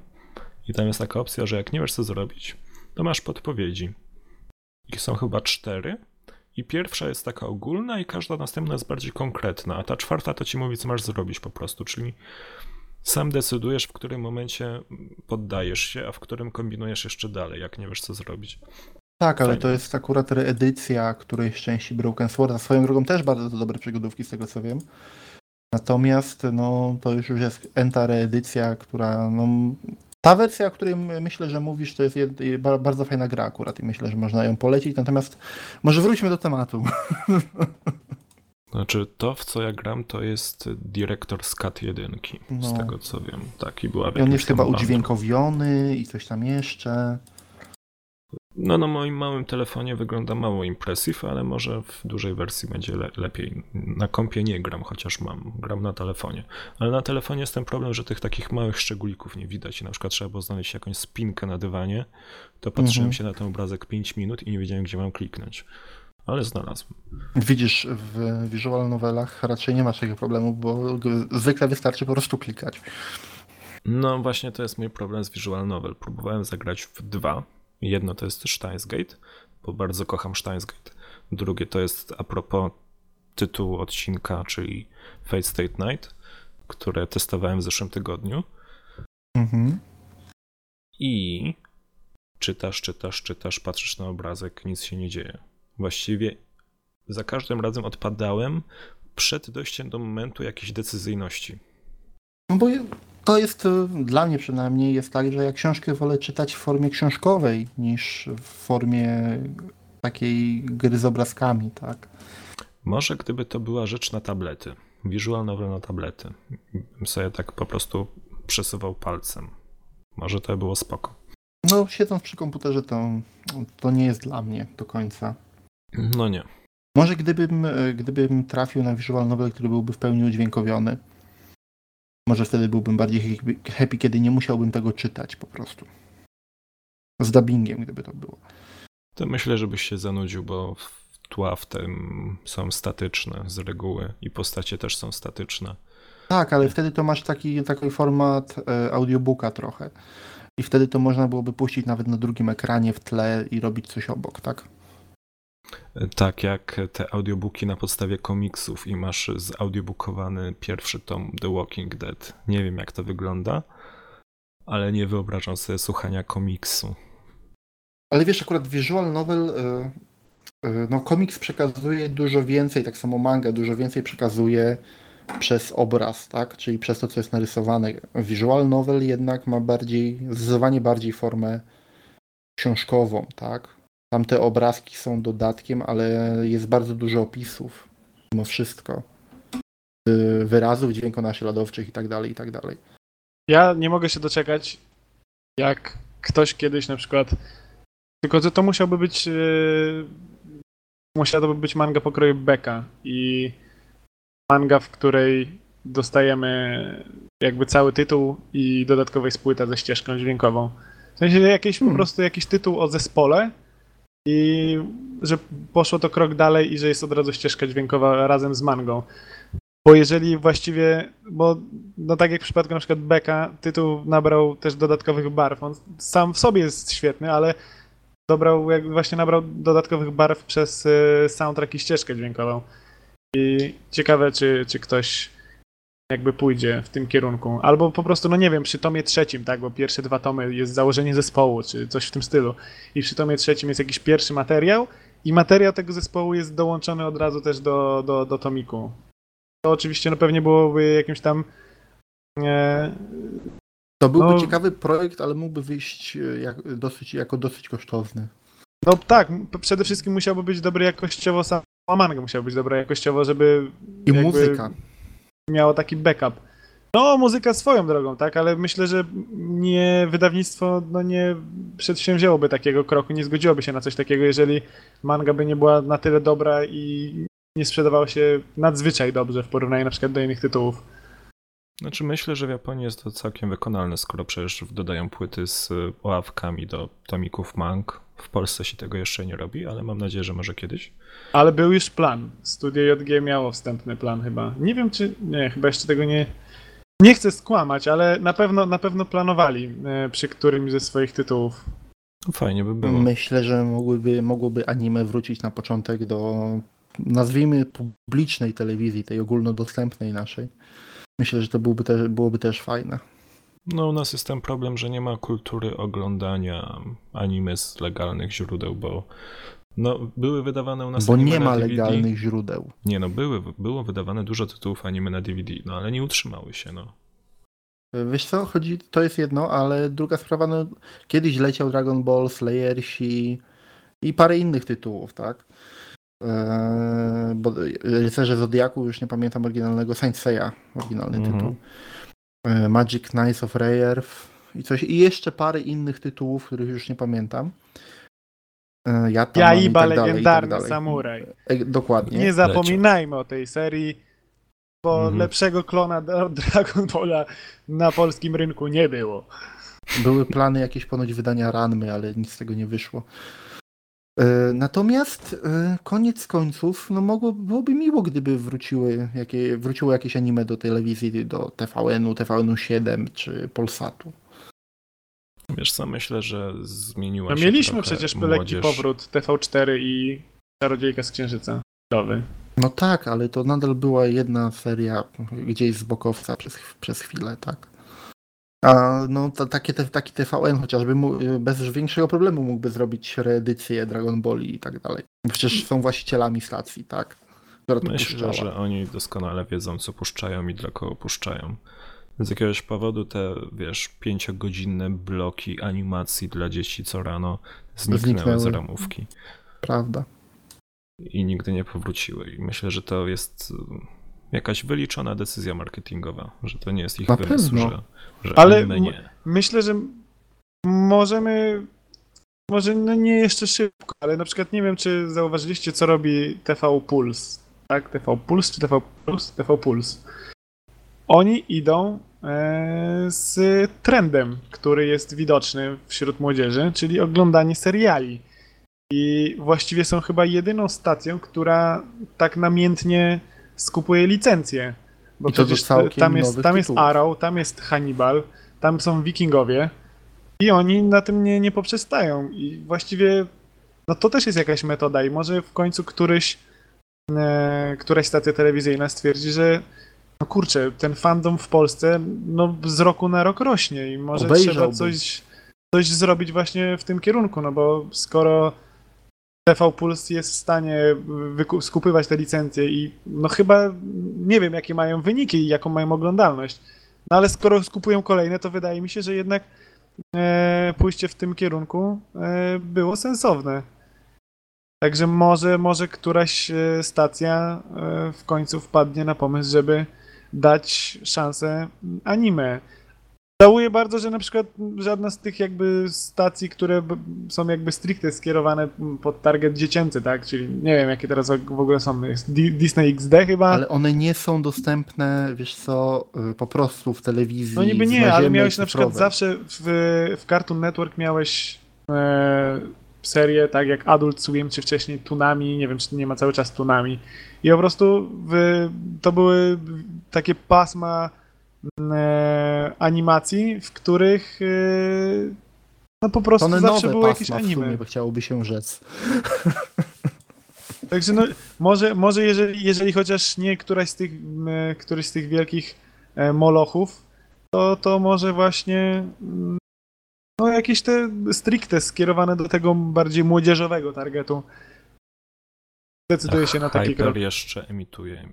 I tam jest taka opcja, że jak nie wiesz co zrobić, to masz podpowiedzi. Ich są chyba cztery. I pierwsza jest taka ogólna, i każda następna jest bardziej konkretna, a ta czwarta to ci mówi, co masz zrobić po prostu. Czyli sam decydujesz, w którym momencie poddajesz się, a w którym kombinujesz jeszcze dalej, jak nie wiesz co zrobić. Tak, ale Fajnie. to jest akurat reedycja którejś części Broken Sworda. Swoją drogą też bardzo dobre przygodówki, z tego co wiem. Natomiast no, to już, już jest enta reedycja, która. No, ta wersja, o której myślę, że mówisz, to jest bardzo fajna gra akurat i myślę, że można ją polecić. Natomiast może wróćmy do tematu. Znaczy, to w co ja gram, to jest Director's Cut 1, z No. tego co wiem. Taki była I on jest chyba bundlu. udźwiękowiony i coś tam jeszcze. No na moim małym telefonie wygląda mało impressive, ale może w dużej wersji będzie le lepiej. Na kompie nie gram, chociaż mam. Gram na telefonie. Ale na telefonie jest ten problem, że tych takich małych szczególików nie widać. I na przykład trzeba było znaleźć jakąś spinkę na dywanie. To patrzyłem Mhm. się na ten obrazek 5 minut i nie wiedziałem, gdzie mam kliknąć. Ale znalazłem. Widzisz, w visual novelach raczej nie masz takiego problemu, bo zwykle wystarczy po prostu klikać. No właśnie to jest mój problem z Visual Novel. Próbowałem zagrać w dwa. Jedno to jest Steins Gate, bo bardzo kocham Steins Gate. Drugie to jest a propos tytułu odcinka, czyli Fate State Night, które testowałem w zeszłym tygodniu. Mhm. I czytasz, czytasz, czytasz, patrzysz na obrazek, nic się nie dzieje. Właściwie za każdym razem odpadałem przed dojściem do momentu jakiejś decyzyjności. No bo to jest, e, dla mnie przynajmniej, jest tak, że ja książkę wolę czytać w formie książkowej niż w formie takiej gry z obrazkami, tak? Może gdyby to była rzecz na tablety, visual novel na tablety, bym sobie tak po prostu przesuwał palcem. Może to było spoko. No, siedząc przy komputerze, to, to nie jest dla mnie do końca. No nie. Może gdybym, e, gdybym trafił na visual novel, który byłby w pełni udźwiękowiony, może wtedy byłbym bardziej happy, kiedy nie musiałbym tego czytać po prostu. Z dubbingiem, gdyby to było. To myślę, żebyś się zanudził, bo tła w tym są statyczne z reguły i postacie też są statyczne. Tak, ale wtedy to masz taki, taki format e, audiobooka trochę. I wtedy to można byłoby puścić nawet na drugim ekranie w tle i robić coś obok, tak? Tak, jak te audiobooki na podstawie komiksów i masz zaudiobookowany pierwszy tom The Walking Dead. Nie wiem jak to wygląda, ale nie wyobrażam sobie słuchania komiksu. Ale wiesz, akurat visual novel, e, e, no komiks przekazuje dużo więcej, tak samo manga dużo więcej przekazuje przez obraz, tak? Czyli przez to, co jest narysowane. Visual novel jednak ma bardziej, zdecydowanie bardziej formę książkową, tak? Tamte obrazki są dodatkiem, ale jest bardzo dużo opisów, mimo wszystko. Y, wyrazów dźwiękonaśladowczych i tak dalej, i tak dalej. Ja nie mogę się doczekać, jak ktoś kiedyś na przykład. Tylko, że to musiałby być. Yy, musiałaby być manga pokroju Beka i manga, w której dostajemy jakby cały tytuł i dodatkowo jest płyta ze ścieżką dźwiękową. W sensie jakiś hmm. po prostu jakiś tytuł o zespole i że poszło to krok dalej i że jest od razu ścieżka dźwiękowa razem z mangą. Bo jeżeli właściwie, bo no tak jak w przypadku na przykład Beka, tytuł nabrał też dodatkowych barw. On sam w sobie jest świetny, ale dobrał, właśnie nabrał dodatkowych barw przez y, soundtrack i ścieżkę dźwiękową. I ciekawe, czy, czy ktoś jakby pójdzie w tym kierunku. Albo po prostu, no nie wiem, przy tomie trzecim, tak, bo pierwsze dwa tomy jest założenie zespołu, czy coś w tym stylu. I przy tomie trzecim jest jakiś pierwszy materiał i materiał tego zespołu jest dołączony od razu też do, do, do tomiku. To oczywiście no pewnie byłoby jakimś tam e, to byłby no, ciekawy projekt, ale mógłby wyjść e, jak, dosyć, jako dosyć kosztowny. No tak, przede wszystkim musiałby być dobry jakościowo sam manga musiała być dobra jakościowo, żeby... I muzyka. Miało taki backup. No, muzyka swoją drogą, tak, ale myślę, że nie wydawnictwo no, nie przedsięwzięłoby takiego kroku, nie zgodziłoby się na coś takiego, jeżeli manga by nie była na tyle dobra i nie sprzedawała się nadzwyczaj dobrze w porównaniu na przykład do innych tytułów. Znaczy myślę, że w Japonii jest to całkiem wykonalne, skoro przecież dodają płyty z ławkami do tomików mang. W Polsce się tego jeszcze nie robi, ale mam nadzieję, że może kiedyś. Ale był już plan. Studio JG miało wstępny plan chyba. Nie wiem czy. Nie, chyba jeszcze tego nie. Nie chcę skłamać, ale na pewno, na pewno planowali e, przy którymś ze swoich tytułów. Fajnie by było. Myślę, że mogłyby, mogłoby anime wrócić na początek do nazwijmy publicznej telewizji, tej ogólnodostępnej naszej. Myślę, że to byłoby, te, byłoby też fajne. No, u nas jest ten problem, że nie ma kultury oglądania anime z legalnych źródeł, bo no, były wydawane u nas Bo nie ma legalnych źródeł. Nie, no, były, było wydawane dużo tytułów anime na DVD, no ale nie utrzymały się, no. Wiesz co, chodzi, to jest jedno, ale druga sprawa, no, kiedyś leciał Dragon Ball, Slayersi i parę innych tytułów, tak? Eee, bo Rycerze Zodiaku, już nie pamiętam oryginalnego, Saint Seiya, oryginalny mm -hmm. tytuł. Eee, Magic Knights of Rayerf i coś, i jeszcze parę innych tytułów, których już nie pamiętam. Eee, ja Jaiba, tak legendarny tak samuraj. E, dokładnie. Nie zapominajmy o tej serii, bo mm -hmm. lepszego klona Dragon Balla na polskim rynku nie było. Były plany jakieś ponoć wydania Ranmy, ale nic z tego nie wyszło. E, natomiast e, koniec końców, no mogło, byłoby miło, gdyby wróciły jakie, wróciło jakieś anime do telewizji, do TVN-u, TVN-u 7 czy Polsatu. Wiesz co, myślę, że zmieniła no, się Mieliśmy przecież lekki powrót TV4 i Czarodziejka z Księżyca. Nowy. No tak, ale to nadal była jedna seria gdzieś z bokowca przez, przez chwilę, tak? A no to takie, te, taki TVN chociażby mu, bez większego problemu mógłby zrobić reedycję Dragon Balli i tak dalej. Przecież są właścicielami stacji, tak? Która to Myślę, puszczała. że oni doskonale wiedzą, co puszczają i dla kogo puszczają. Z jakiegoś powodu te, wiesz, pięciogodzinne bloki animacji dla dzieci co rano zniknęły, z Zniknęły. ramówki Prawda. i nigdy nie powróciły. I myślę, że to jest y, jakaś wyliczona decyzja marketingowa, że to nie jest ich Na wymysł, pewno. że, że Ale nie. Myślę, że możemy. Może no nie jeszcze szybko, ale na przykład nie wiem, czy zauważyliście, co robi TV Puls. Tak? TV Puls czy TV Plus? TV Puls. Oni idą e, z trendem, który jest widoczny wśród młodzieży, czyli oglądanie seriali. I właściwie są chyba jedyną stacją, która tak namiętnie skupuje licencje. Bo I przecież tam jest, tam jest. Arrow, tam jest Hannibal, tam są Wikingowie i oni na tym nie, nie poprzestają. I właściwie no to też jest jakaś metoda i może w końcu któryś, e, któraś stacja telewizyjna stwierdzi, że no kurczę, ten fandom w Polsce no z roku na rok rośnie i może trzeba coś, coś zrobić właśnie w tym kierunku, no bo skoro TV Puls jest w stanie wyku- skupywać te licencje i no chyba nie wiem jakie mają wyniki i jaką mają oglądalność. No ale skoro skupują kolejne, to wydaje mi się, że jednak e, pójście w tym kierunku e, było sensowne. Także może, może któraś e, stacja e, w końcu wpadnie na pomysł, żeby dać szansę anime. Żałuję bardzo, że na przykład żadna z tych jakby stacji, które są jakby stricte skierowane pod target dziecięcy, tak? Czyli nie wiem jakie teraz w ogóle są. Jest Di- Disney XD chyba. Ale one nie są dostępne, wiesz co, y, po prostu w telewizji. No niby nie, ale miałeś na przykład zawsze w, w Cartoon Network miałeś e, serię tak jak Adult Swim, czy wcześniej Tunami, nie wiem czy nie ma cały czas Tunami. I po prostu w, to były takie pasma animacji, w których e, no po prostu one zawsze nowe było jakieś pasma w sumie, anime. bo chciałoby się rzec. Także no, może, może jeżeli, jeżeli chociaż nie któraś z tych, e, któryś z tych wielkich e, molochów, to, to może właśnie mm, no jakieś te stricte skierowane do tego bardziej młodzieżowego targetu decyduje się na taki krok. jeszcze emituje.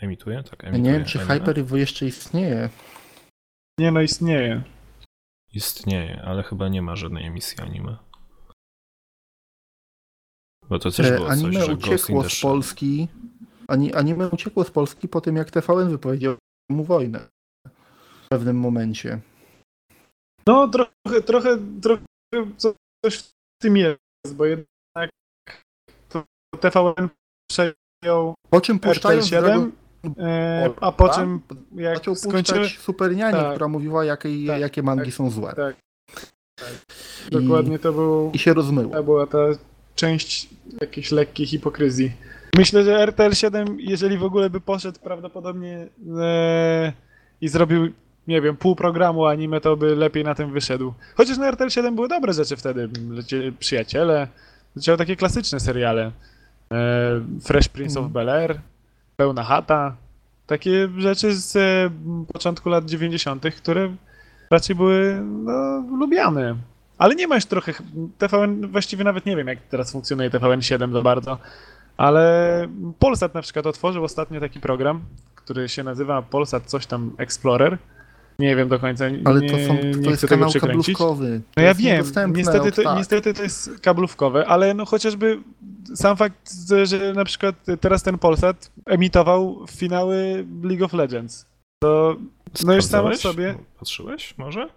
Emituje? Tak, Ja emituje. nie wiem, czy? Hyper jeszcze istnieje. Nie no, istnieje. Istnieje, ale chyba nie ma żadnej emisji anime. Bo to też E, było coś, Anime in uciekło z. Polski. Ani, anime uciekło z Polski po tym, jak TVN wypowiedział mu wojnę. W pewnym momencie. No trochę, trochę, trochę co- coś w tym jest, bo jednak to TVN przejął Po czym RTL 7, e, a po czym jak puszczać Super Nianię, Tak. która mówiła, jakie, Tak, jakie mangi tak, są złe. tak. I, Dokładnie to był... I się rozmyło. To była ta część jakiejś lekkiej hipokryzji. Myślę, że RTL 7, jeżeli w ogóle by poszedł prawdopodobnie e, i zrobił, nie wiem, pół programu anime, to by lepiej na tym wyszedł. Chociaż na RTL 7 były dobre rzeczy wtedy. Lecie, przyjaciele, leciały takie klasyczne seriale. E, Fresh Prince of Mhm. Pełna chata. Takie rzeczy z e, początku lat 90., które raczej były no, lubiane. Ale nie masz trochę. TVN właściwie nawet nie wiem, jak teraz funkcjonuje TVN 7 za bardzo. Ale Polsat na przykład otworzył ostatnio taki program, który się nazywa Polsat coś tam Explorer. Nie wiem do końca. Nie, Ale to, są, nie to chcę jest tego kanał kablówkowy. To No ja wiem, niestety to, tak. niestety to jest kablówkowe, ale no chociażby sam fakt, że- na przykład teraz ten Polsat emitował finały League of Legends. To no już samo w sobie. Patrzyłeś może?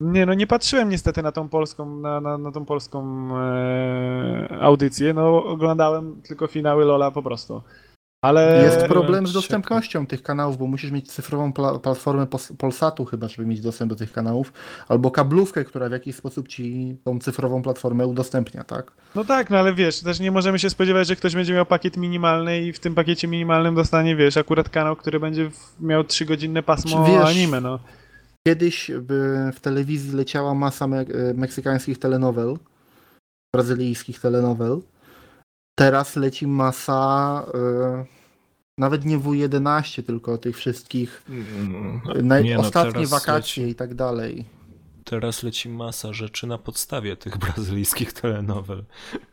Nie, no nie patrzyłem niestety na tą polską, na, na, na tą polską e, audycję, no oglądałem tylko finały Lola po prostu. Ale Jest problem z dostępnością tych kanałów, bo musisz mieć cyfrową pla- platformę Pos- Polsatu chyba, żeby mieć dostęp do tych kanałów, albo kablówkę, która w jakiś sposób ci tą cyfrową platformę udostępnia, tak? No tak, no ale wiesz, też nie możemy się spodziewać, że ktoś będzie miał pakiet minimalny i w tym pakiecie minimalnym dostanie, wiesz, akurat kanał, który będzie miał 3-godzinne pasmo wiesz- anime, no. Kiedyś by w telewizji leciała masa me- e, meksykańskich telenowel, brazylijskich telenowel. Teraz leci masa e, Nawet nie W11, tylko tych wszystkich Mm, naj... nie no, ostatnie wakacje leci- i tak dalej. Teraz leci masa rzeczy na podstawie tych brazylijskich telenowel,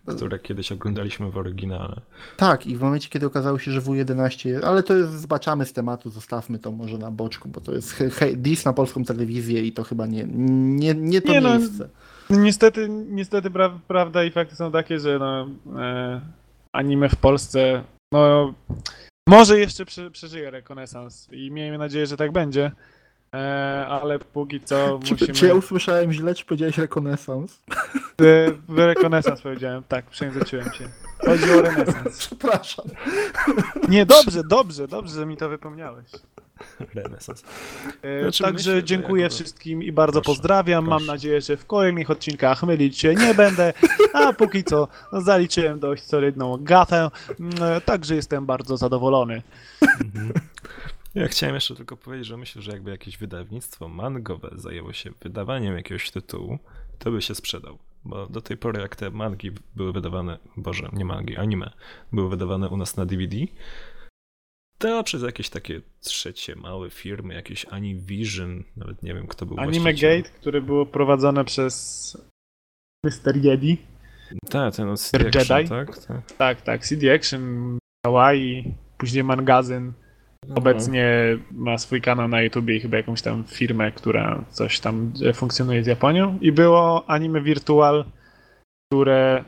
które kiedyś oglądaliśmy w oryginale. Tak, i w momencie, kiedy okazało się, że W11 jest, ale to jest, zbaczamy z tematu, zostawmy to może na boczku, bo to jest dis na polską telewizję i to chyba nie, nie, nie to Nie no, miejsce. Niestety, niestety pra, prawda i fakty są takie, że no, e, anime w Polsce no, może jeszcze prze, przeżyje rekonesans i miejmy nadzieję, że tak będzie, e, ale póki co Czy, musimy... czy ja usłyszałem źle, czy powiedziałeś rekonesans? E, rekonesans powiedziałem, tak, przejęzyczyłem się. Chodzi o renesans. Przepraszam. Nie, dobrze, dobrze, dobrze, że mi to wypomniałeś. Renesans. Znaczy, Także myślę, dziękuję jako- wszystkim i bardzo Proszę, pozdrawiam. Mam proszę. nadzieję, że w kolejnych odcinkach mylić się nie będę, a póki co no, zaliczyłem dość solidną gatę, mm, także jestem bardzo zadowolony. Ja chciałem jeszcze tylko powiedzieć, że myślę, że jakby jakieś wydawnictwo mangowe zajęło się wydawaniem jakiegoś tytułu, to by się sprzedał. Bo do tej pory, jak te mangi były wydawane, boże, nie mangi, anime, były wydawane u nas na DVD, to przez jakieś takie trzecie małe firmy, jakieś Animvision, nawet nie wiem kto był Anime. Gate, które było prowadzone przez Mr. Yedi. Tak, ten od. CD Action, Jedi? tak? tak. Tak, tak, CD Action, Kawaii, później magazyn. No. Obecnie ma swój kanał na YouTubie i chyba jakąś tam firmę, która coś tam e, funkcjonuje z Japonią. I było anime Virtual, które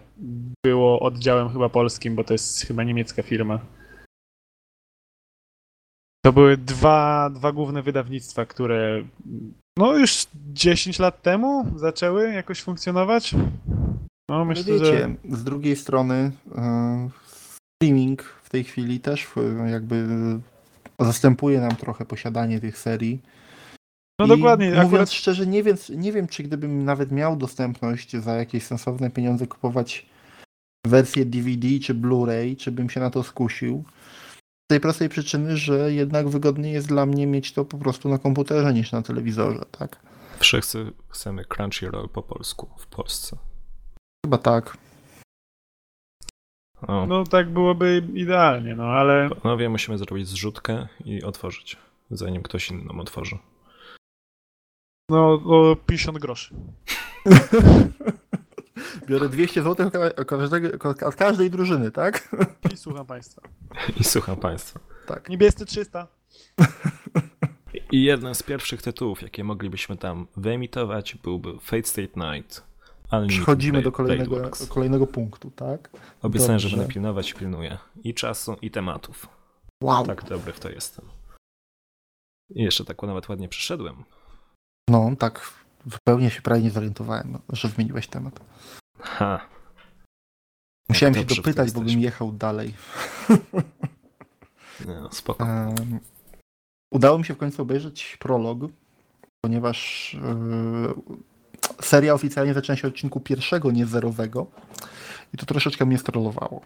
było oddziałem chyba polskim, bo to jest chyba niemiecka firma. To były dwa, dwa główne wydawnictwa, które no już 10 lat temu zaczęły jakoś funkcjonować. No myślę, wiecie, że z drugiej strony e, streaming w tej chwili też e, jakby zastępuje nam trochę posiadanie tych serii. no I dokładnie, Mówiąc akurat szczerze, nie wiem, nie wiem, czy gdybym nawet miał dostępność za jakieś sensowne pieniądze kupować wersję DVD czy Blu-ray, czy bym się na to skusił. Z tej prostej przyczyny, że jednak wygodniej jest dla mnie mieć to po prostu na komputerze niż na telewizorze, tak? Wszyscy chcemy Crunchyroll po polsku w Polsce. Chyba tak. O, no tak byłoby idealnie, no ale panowie, musimy zrobić zrzutkę i otworzyć, zanim ktoś inną otworzy. no o 50 groszy. Biorę 200 zł od, każdego, od każdej drużyny, tak? I słucham państwa. I słucham państwa. Tak. Niebiescy 300. I jeden z pierwszych tytułów, jakie moglibyśmy tam wyemitować, byłby Fate State Night. Przechodzimy do kolejnego, kolejnego punktu, tak? Obiecałem, że będę pilnować i pilnuję. I czasu, i tematów. Wow. Tak dobry w to jestem. I jeszcze tak nawet ładnie przyszedłem. No, tak. Zupełnie się prawie nie zorientowałem, że zmieniłeś temat. Ha. Musiałem się dopytać, bo bym jechał dalej. No, spoko. Em, Udało mi się w końcu obejrzeć prolog, ponieważ e, seria oficjalnie zaczyna się od odcinku pierwszego, nie zerowego. I to troszeczkę mnie strollowało.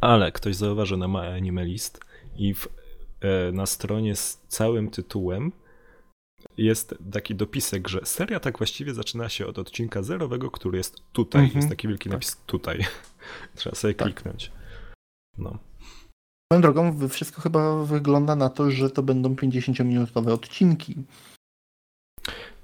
Ale ktoś zauważył na My Anime List i w, e, na stronie z całym tytułem jest taki dopisek, że seria tak właściwie zaczyna się od odcinka zerowego, który jest tutaj. Mhm. Jest taki wielki Tak. napis tutaj. Trzeba sobie Tak. kliknąć. No. Moją drogą, wszystko chyba wygląda na to, że to będą 50-minutowe odcinki.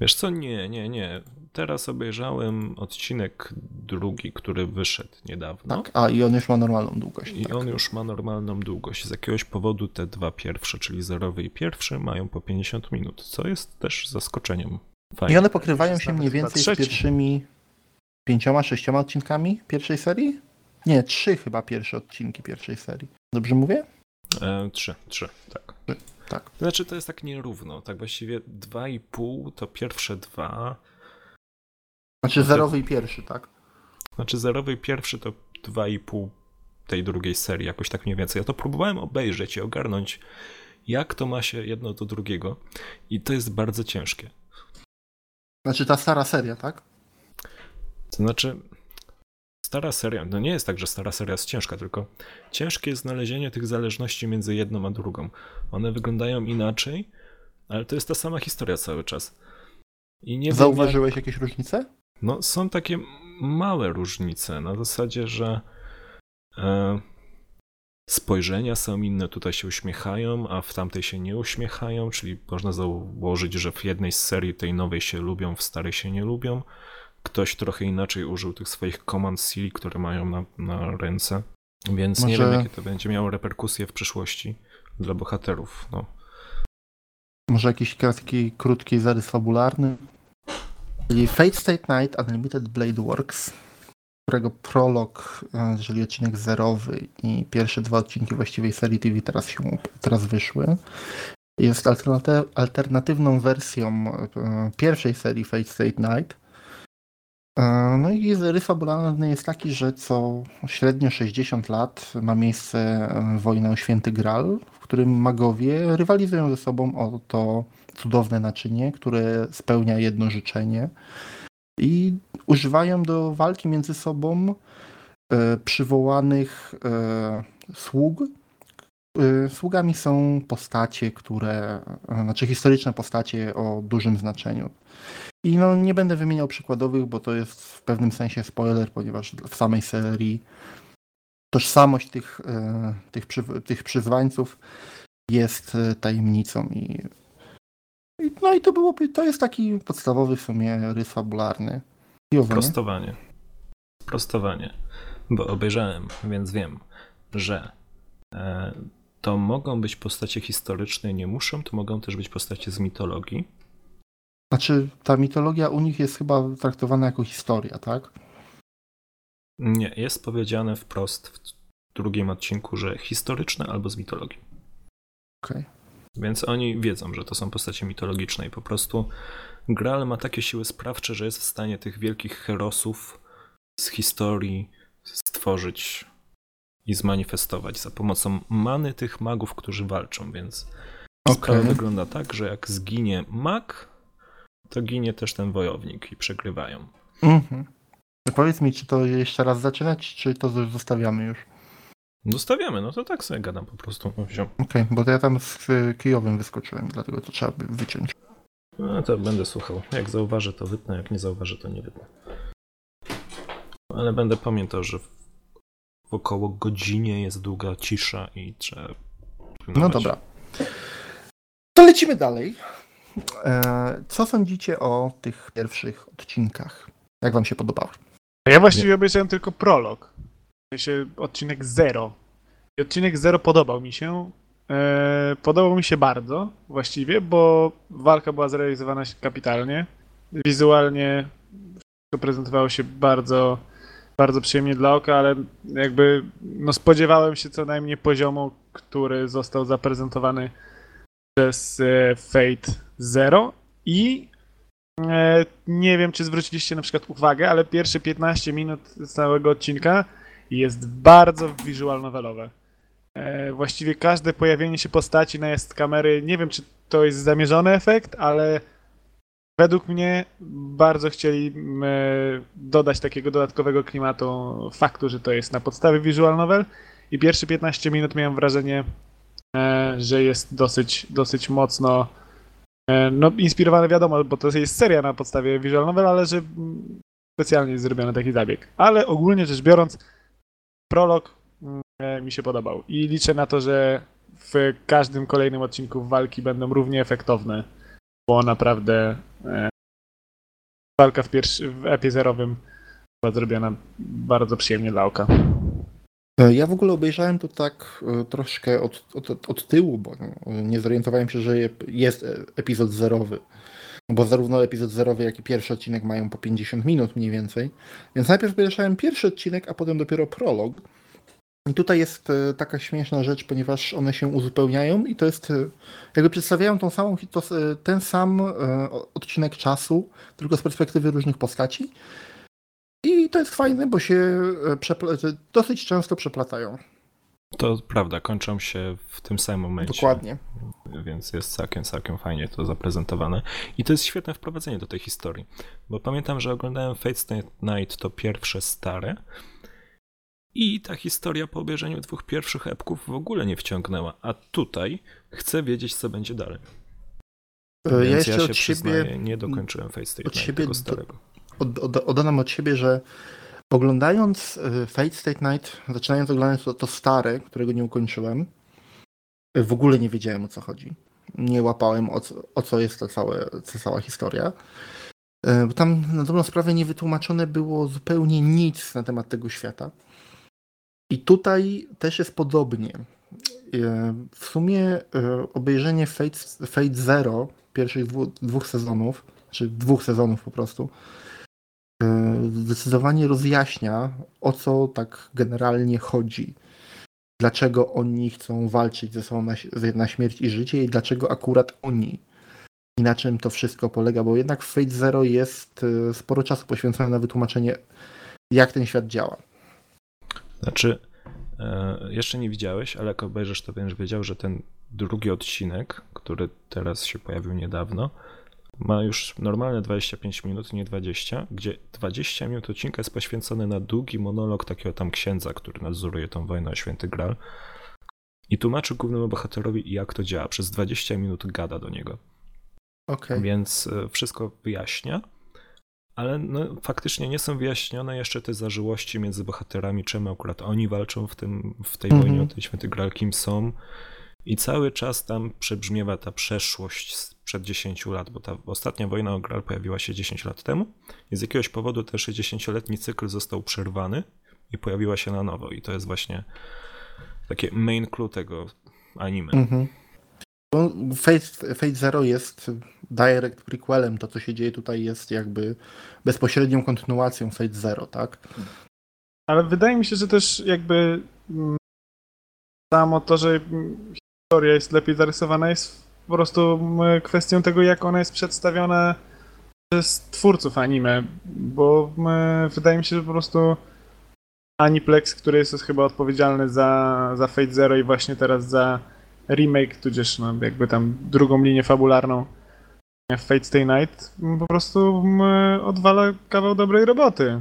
Wiesz co, nie, nie, nie. Teraz obejrzałem odcinek drugi, który wyszedł niedawno. Tak, a i on już ma normalną długość. I tak. on już ma normalną długość. Z jakiegoś powodu te dwa pierwsze, czyli zerowy i pierwszy, mają po 50 minut, co jest też zaskoczeniem. Fajnie. I one pokrywają się mniej więcej z pierwszymi pięcioma, sześcioma odcinkami pierwszej serii? Nie, trzy chyba pierwsze odcinki pierwszej serii. Dobrze mówię? E, trzy, trzy, tak. Tak. Znaczy to jest tak nierówno. Tak właściwie dwa i pół to pierwsze dwa. Znaczy to- zerowy i pierwszy, tak? Znaczy zerowy i pierwszy to dwa i pół tej drugiej serii, jakoś tak mniej więcej. Ja to próbowałem obejrzeć i ogarnąć, jak to ma się jedno do drugiego. I to jest bardzo ciężkie. Znaczy ta stara seria, tak? To znaczy, stara seria, no nie jest tak, że stara seria jest ciężka, tylko ciężkie jest znalezienie tych zależności między jedną a drugą. One wyglądają inaczej, ale to jest ta sama historia cały czas. I nie wiem, jak- Zauważyłeś jakieś różnice? No, są takie małe różnice na zasadzie, że e, spojrzenia są inne, tutaj się uśmiechają, a w tamtej się nie uśmiechają, czyli można założyć, że w jednej z serii tej nowej się lubią, w starej się nie lubią. Ktoś trochę inaczej użył tych swoich command seal, które mają na, na ręce, więc Może... nie wiem, jakie to będzie miało reperkusje w przyszłości dla bohaterów. No. Może jakiś taki krótki zarys fabularny? Czyli Fate State Night Unlimited Blade Works którego prolog, e, czyli odcinek zerowy i pierwsze dwa odcinki właściwej serii TV teraz się teraz wyszły, jest alternatywną wersją e, pierwszej serii Fate State Night. E, no i rys fabularny jest taki, że co średnio 60 lat ma miejsce wojna o Święty Graal, w którym magowie rywalizują ze sobą o to cudowne naczynie, które spełnia jedno życzenie i używają do walki między sobą e, przywołanych e, sług. E, sługami są postacie, które, znaczy historyczne postacie o dużym znaczeniu. I no, nie będę wymieniał przykładowych, bo to jest w pewnym sensie spoiler, ponieważ w samej serii tożsamość tych, tych, przy, tych przyzwańców jest tajemnicą i no i to było, to jest taki podstawowy w sumie rys fabularny. Prostowanie. Prostowanie. Bo obejrzałem, więc wiem, że e, to mogą być postacie historyczne, nie muszą, to mogą też być postacie z mitologii. Znaczy, ta mitologia u nich jest chyba traktowana jako historia, tak? Nie, jest powiedziane wprost w drugim odcinku, że historyczne albo z mitologii. Okej. Okay. Więc oni wiedzą, że to są postacie mitologiczne i po prostu Graal ma takie siły sprawcze, że jest w stanie tych wielkich herosów z historii stworzyć i zmanifestować za pomocą many tych magów, którzy walczą, więc okay. sprawa wygląda tak, że jak zginie mag, to ginie też ten wojownik i przegrywają. Mhm. Powiedz mi, czy to jeszcze raz zaczynać, czy to zostawiamy już? Zostawiamy, no to tak sobie gadam po prostu. Okej, okay, bo to ja tam z kijowym wyskoczyłem, dlatego to trzeba by wyciąć. No to będę słuchał. Jak zauważę, to wytnę, jak nie zauważę, to nie wytnę. Ale będę pamiętał, że w około godzinie jest długa cisza i trzeba. No dobra. To lecimy dalej. E, co sądzicie o tych pierwszych odcinkach? Jak wam się podobały? Ja właściwie obejrzałem tylko prolog. Odcinek 0. I odcinek 0 podobał mi się. E, podobał mi się bardzo właściwie, bo walka była zrealizowana kapitalnie. Wizualnie to prezentowało się bardzo, bardzo przyjemnie dla oka, ale jakby no spodziewałem się co najmniej poziomu, który został zaprezentowany przez e, Fate Zero i e, nie wiem, czy zwróciliście na przykład uwagę, ale pierwsze 15 minut całego odcinka jest bardzo visual novelowe. E, właściwie każde pojawienie się postaci na jest kamery, nie wiem czy to jest zamierzony efekt, ale według mnie bardzo chcieli dodać takiego dodatkowego klimatu faktu, że to jest na podstawie visual novel i pierwsze 15 minut miałem wrażenie, że jest dosyć, dosyć mocno e, no, inspirowane wiadomo, bo to jest seria na podstawie visual novel, ale że specjalnie jest zrobiony taki zabieg. Ale ogólnie rzecz biorąc, prolog E, mi się podobał. I liczę na to, że w każdym kolejnym odcinku walki będą równie efektowne, bo naprawdę e, walka w, pierwszy, w epie zerowym była zrobiona bardzo przyjemnie dla oka. E, ja w ogóle obejrzałem to tak troszkę od, od, od tyłu, bo nie zorientowałem się, że jest epizod zerowy. Bo zarówno epizod zerowy, jak i pierwszy odcinek mają po 50 minut mniej więcej. Więc najpierw obejrzałem pierwszy odcinek, a potem dopiero prolog. I tutaj jest e, taka śmieszna rzecz, ponieważ one się uzupełniają i to jest, e, jakby przedstawiają tą samą, e, ten sam odcinek czasu, tylko z perspektywy różnych postaci. I to jest fajne, bo się dosyć często przeplatają. To prawda, kończą się w tym samym momencie. Dokładnie. Więc jest całkiem, całkiem fajnie to zaprezentowane. I to jest świetne wprowadzenie do tej historii. Bo pamiętam, że oglądałem Fate Night to pierwsze stare i ta historia po obejrzeniu dwóch pierwszych epków w ogóle nie wciągnęła, a tutaj chcę wiedzieć, co będzie dalej. E, ja jeszcze ja się od siebie nie dokończyłem Face State od siebie tego starego. Od, od, od, siebie, że Oglądając y, Fate State Night, zaczynając oglądać to, to stare, którego nie ukończyłem, w ogóle nie wiedziałem o co chodzi. Nie łapałem o co, o co jest ta, całe, ta cała historia. Y, Bo tam na dobrą sprawę nie wytłumaczone było zupełnie nic na temat tego świata. I tutaj też jest podobnie. Y, W sumie obejrzenie Fate, Fate Zero pierwszych dwóch sezonów, czy dwóch sezonów po prostu, zdecydowanie rozjaśnia, o co tak generalnie chodzi. Dlaczego oni chcą walczyć ze sobą na, na śmierć i życie i dlaczego akurat oni. I na czym to wszystko polega, bo jednak w Fate Zero jest y, sporo czasu poświęcone na wytłumaczenie, jak ten świat działa. Znaczy, e, jeszcze nie widziałeś, ale jak obejrzysz, to będziesz wiedział, że ten drugi odcinek, który teraz się pojawił niedawno, ma już normalne 25 minut, nie 20, gdzie 20 minut odcinka jest poświęcony na długi monolog takiego tam księdza, który nadzoruje tą wojnę o Święty Graal i tłumaczy głównemu bohaterowi, jak to działa. Przez 20 minut gada do niego. Okej. Więc e, wszystko wyjaśnia, ale no, faktycznie nie są wyjaśnione jeszcze te zażyłości między bohaterami, czemu akurat oni walczą w, tym, w tej Mhm. wojnie o ten święty Graal, kim są. I cały czas tam przebrzmiewa ta przeszłość sprzed 10 lat, bo ta ostatnia wojna o Graal pojawiła się 10 lat temu i z jakiegoś powodu ten 60-letni cykl został przerwany i pojawiła się na nowo. I to jest właśnie takie main clue tego anime. Mhm. Fate Zero jest direct prequelem, to co się dzieje tutaj jest jakby bezpośrednią kontynuacją Fate Zero, tak? Ale wydaje mi się, że też jakby mm, samo to, że historia jest lepiej zarysowana, jest po prostu kwestią tego, jak ona jest przedstawiona przez twórców anime, bo wydaje mi się, że po prostu Aniplex, który jest chyba odpowiedzialny za, za Fate Zero i właśnie teraz za remake, tudzież no, jakby tam drugą linię fabularną Fate Stay Night, po prostu odwala kawał dobrej roboty.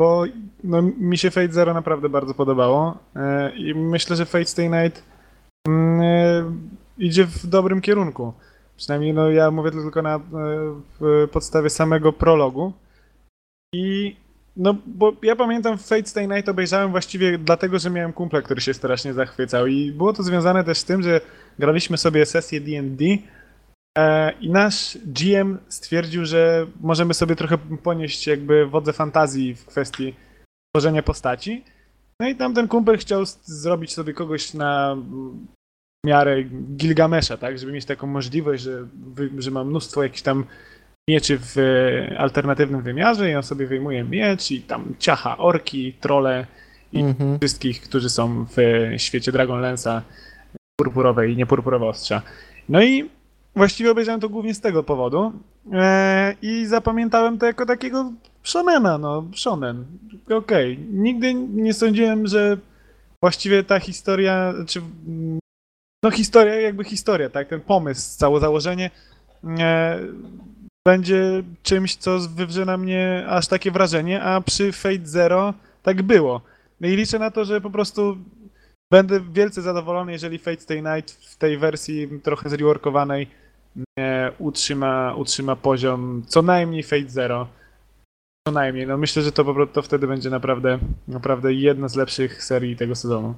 Bo no, mi się Fate Zero naprawdę bardzo podobało e, i myślę, że Fate Stay Night idzie w dobrym kierunku. Przynajmniej no, ja mówię to tylko na e, podstawie samego prologu. I no, bo ja pamiętam Fate Stay Night obejrzałem właściwie dlatego, że miałem kumpla, który się strasznie zachwycał i było to związane też z tym, że graliśmy sobie sesję D&D E, I nasz GM stwierdził, że możemy sobie trochę ponieść jakby wodę fantazji w kwestii tworzenia postaci. No i tam ten kumpel chciał zrobić sobie kogoś na miarę Gilgamesza, tak? Żeby mieć taką możliwość, że, że ma mnóstwo jakichś tam mieczy w e, alternatywnym wymiarze i on sobie wyjmuje miecz i tam ciacha orki, trole I- Mhm. wszystkich, którzy są w e, świecie Dragonlance'a purpurowe i niepurpurowe ostrza. No i właściwie obejrzałem to głównie z tego powodu e, i zapamiętałem to jako takiego shonena, no shonen. Okej, nigdy nie sądziłem, że właściwie ta historia, czy mm, no historia jakby historia, tak, ten pomysł, całe założenie e, będzie czymś, co wywrze na mnie aż takie wrażenie, a przy Fate Zero tak było. No i liczę na to, że po prostu będę wielce zadowolony, jeżeli Fate Stay Night w tej wersji trochę zreworkowanej e, utrzyma, utrzyma poziom co najmniej Fate Zero. Co najmniej. No myślę, że to to wtedy będzie naprawdę, naprawdę jedna z lepszych serii tego sezonu.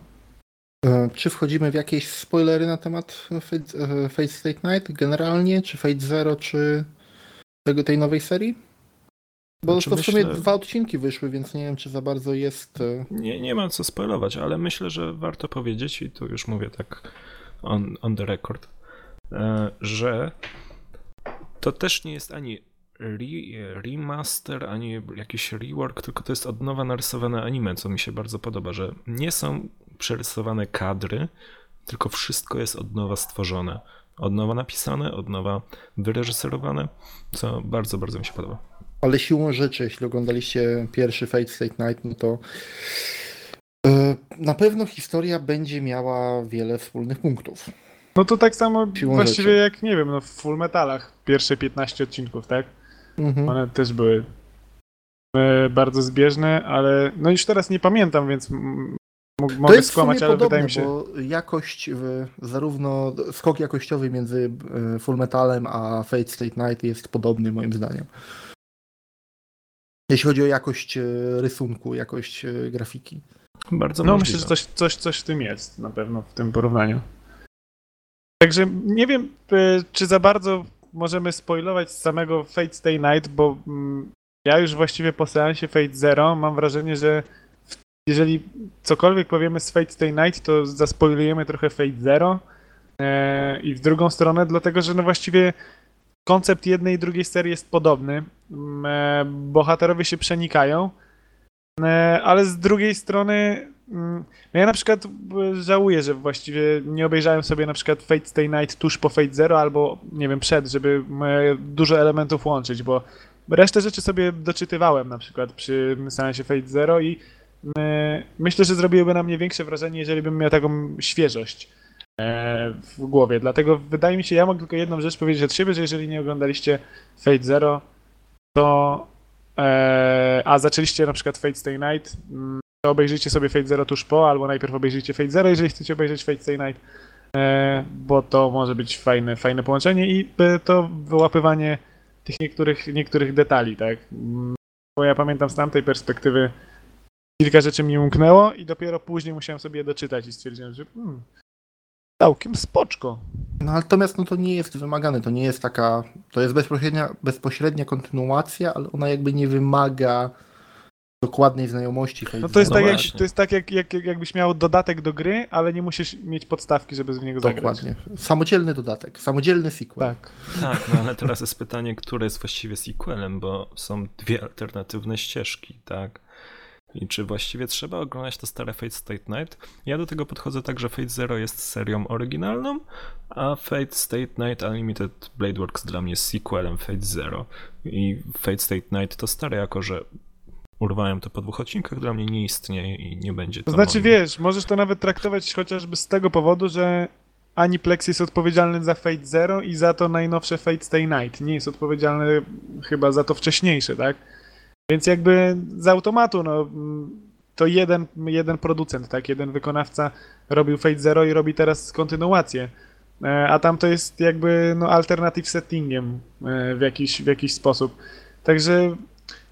E, Czy wchodzimy w jakieś spoilery na temat Fate, e, Fate State Night generalnie, czy Fate Zero, czy tego, tej nowej serii? Bo Znaczy, to w sumie myślę- dwa odcinki wyszły, więc nie wiem, czy za bardzo jest... e, Nie, nie ma co spoilować, ale myślę, że warto powiedzieć, i tu już mówię tak on, on the record, e, że to też nie jest ani re, remaster, ani jakiś rework, tylko to jest od nowa narysowane anime, co mi się bardzo podoba, że nie są przerysowane kadry, tylko wszystko jest od nowa stworzone. Od nowa napisane, od nowa wyreżyserowane, co bardzo, bardzo mi się podoba. Ale siłą rzeczy, jeśli oglądaliście pierwszy Fate State Night, no to e, na pewno historia będzie miała wiele wspólnych punktów. No to tak samo Siłą właściwie rzeczy. jak, nie wiem, no w Full Metalach pierwsze 15 odcinków, tak? Mhm. One też były e, bardzo zbieżne, ale no już teraz nie pamiętam, więc m- mógł- To mogę jest w skłamać, sumie ale podobne, wydaje mi się... bo jakość, w, zarówno skok jakościowy między e, Full Metalem a Fate State Night jest podobny moim zdaniem. Jeśli chodzi o jakość e, rysunku, jakość e, grafiki. Bardzo No możliwe. myślę, że coś, coś, coś w tym jest na pewno w tym porównaniu. Także nie wiem, czy za bardzo możemy spoilować z samego Fate Stay Night, bo mm, ja już właściwie po seansie Fate Zero mam wrażenie, że w- jeżeli cokolwiek powiemy z Fate Stay Night, to zaspoilujemy trochę Fate Zero e, i w drugą stronę, dlatego że no właściwie koncept jednej i drugiej serii jest podobny. Mm, e, Bohaterowie się przenikają, E, ale z drugiej strony mm, no ja na przykład e, żałuję, że właściwie nie obejrzałem sobie na przykład Fate Stay Night tuż po Fate Zero albo nie wiem przed, żeby dużo elementów łączyć, bo resztę rzeczy sobie doczytywałem na przykład przy seansie Fate Zero i myślę, że zrobiłoby na mnie większe wrażenie, jeżeli bym miał taką świeżość e, w głowie. Dlatego wydaje mi się, ja mogę tylko jedną rzecz powiedzieć od siebie, że jeżeli nie oglądaliście Fate Zero, to e, a zaczęliście na przykład Fate Stay Night, mm, to obejrzyjcie sobie Fate Zero tuż po, albo najpierw obejrzyjcie Fate Zero, jeżeli chcecie obejrzeć Fate Stay Night, e, bo to może być fajne, fajne połączenie i e, to wyłapywanie tych niektórych, niektórych detali, tak? Mm, Bo ja pamiętam z tamtej perspektywy kilka rzeczy mi umknęło i dopiero później musiałem sobie je doczytać i stwierdziłem, że hmm, całkiem spoczko. No natomiast no, to nie jest wymagane, to nie jest taka, to jest bezpośrednia, bezpośrednia kontynuacja, ale ona jakby nie wymaga dokładnej znajomości No to jest No tak, jak, to jest tak jak, jak, jakbyś miał dodatek do gry, ale nie musisz mieć podstawki, żeby w niego zagrać. Dokładnie. Samodzielny dodatek, samodzielny sequel. Tak. Tak, no ale teraz jest pytanie, które jest właściwie sequelem, bo są dwie alternatywne ścieżki, tak? I czy właściwie trzeba oglądać to stare Fate State Night? Ja do tego podchodzę tak, że Fate Zero jest serią oryginalną, a Fate State Night Unlimited Blade Works dla mnie jest sequelem Fate Zero. I Fate State Night to stare, jako że urwałem to po dwóch odcinkach, dla mnie nie istnieje i nie będzie to To znaczy, moim. wiesz, możesz to nawet traktować chociażby z tego powodu, że Aniplex jest odpowiedzialny za Fate Zero i za to najnowsze Fate Stay Night. Nie jest odpowiedzialny chyba za to wcześniejsze, tak? Więc jakby z automatu, no, to jeden, jeden producent, tak? Jeden wykonawca robił Fate Zero i robi teraz kontynuację. E, A tam to jest jakby no, alternative settingiem e, w jakiś, w jakiś sposób. Także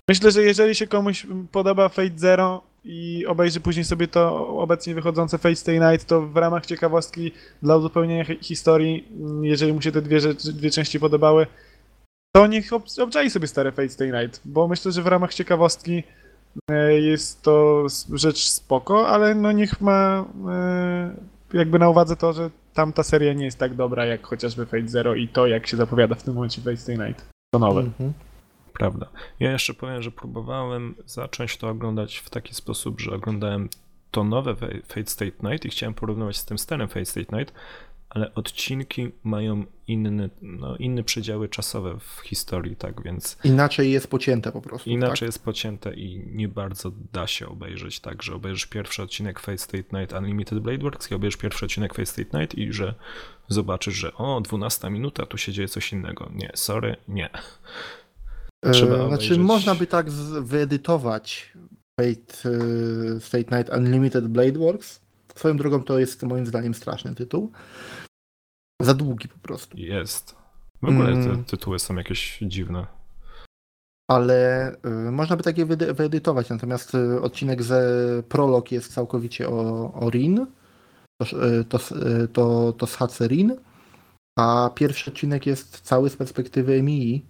myślę, że jeżeli się komuś podoba Fate Zero i obejrzy później sobie to obecnie wychodzące Fate Stay Night, to w ramach ciekawostki dla uzupełnienia hi- historii, jeżeli mu się te dwie, rzeczy, dwie części podobały, to niech ob- obczai sobie stare Fate Stay Night, bo myślę, że w ramach ciekawostki e, jest to rzecz spoko, ale no niech ma e, jakby na uwadze to, że tamta seria nie jest tak dobra jak chociażby Fate Zero i to jak się zapowiada w tym momencie Fate Stay Night. To nowe. Mhm. Prawda. Ja jeszcze powiem, że próbowałem zacząć to oglądać w taki sposób, że oglądałem to nowe Fa- Fate State Night i chciałem porównywać z tym starym Fate State Night, ale odcinki mają inny, no, inne przedziały czasowe w historii, tak więc Inaczej jest pocięte po prostu. inaczej Tak? jest pocięte i nie bardzo da się obejrzeć tak, że obejrzysz pierwszy odcinek Fate State Night Unlimited Blade Works i obejrzysz pierwszy odcinek Fate State Night i że zobaczysz, że o, 12 minuta, tu się dzieje coś innego. Nie, sorry, nie. E, Trzeba Znaczy, obejrzeć. można by tak wyedytować Fate e, State Night Unlimited Blade Works. Swoją drogą to jest moim zdaniem straszny tytuł. Za długi po prostu. Jest. W ogóle te Mm. tytuły są jakieś dziwne. Ale y, można by takie wyedy- wyedytować, natomiast y, odcinek z prolog jest całkowicie o, o Rin, to, y, to, y, to, to z Hace Rin, a pierwszy odcinek jest cały z perspektywy Emii,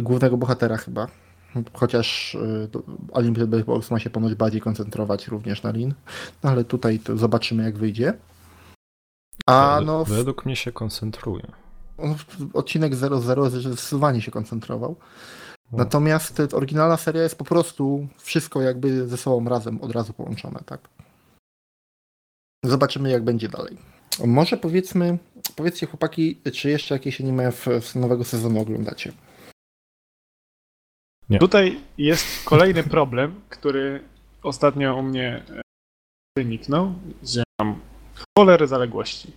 głównego bohatera chyba. Chociaż y, Blade Works ma się ponoć bardziej koncentrować również na Rin, no ale tutaj to zobaczymy jak wyjdzie. A no, Według mnie się koncentruje. on w- odcinek 00 zdecydowanie się koncentrował. No. Natomiast oryginalna seria jest po prostu wszystko jakby ze sobą razem od razu połączone, tak? Zobaczymy jak będzie dalej. Może powiedzmy, powiedzcie chłopaki, czy jeszcze jakieś anime w, z nowego sezonu oglądacie? Tutaj jest kolejny problem, który ostatnio u mnie e, wyniknął, że mam cholerę zaległości.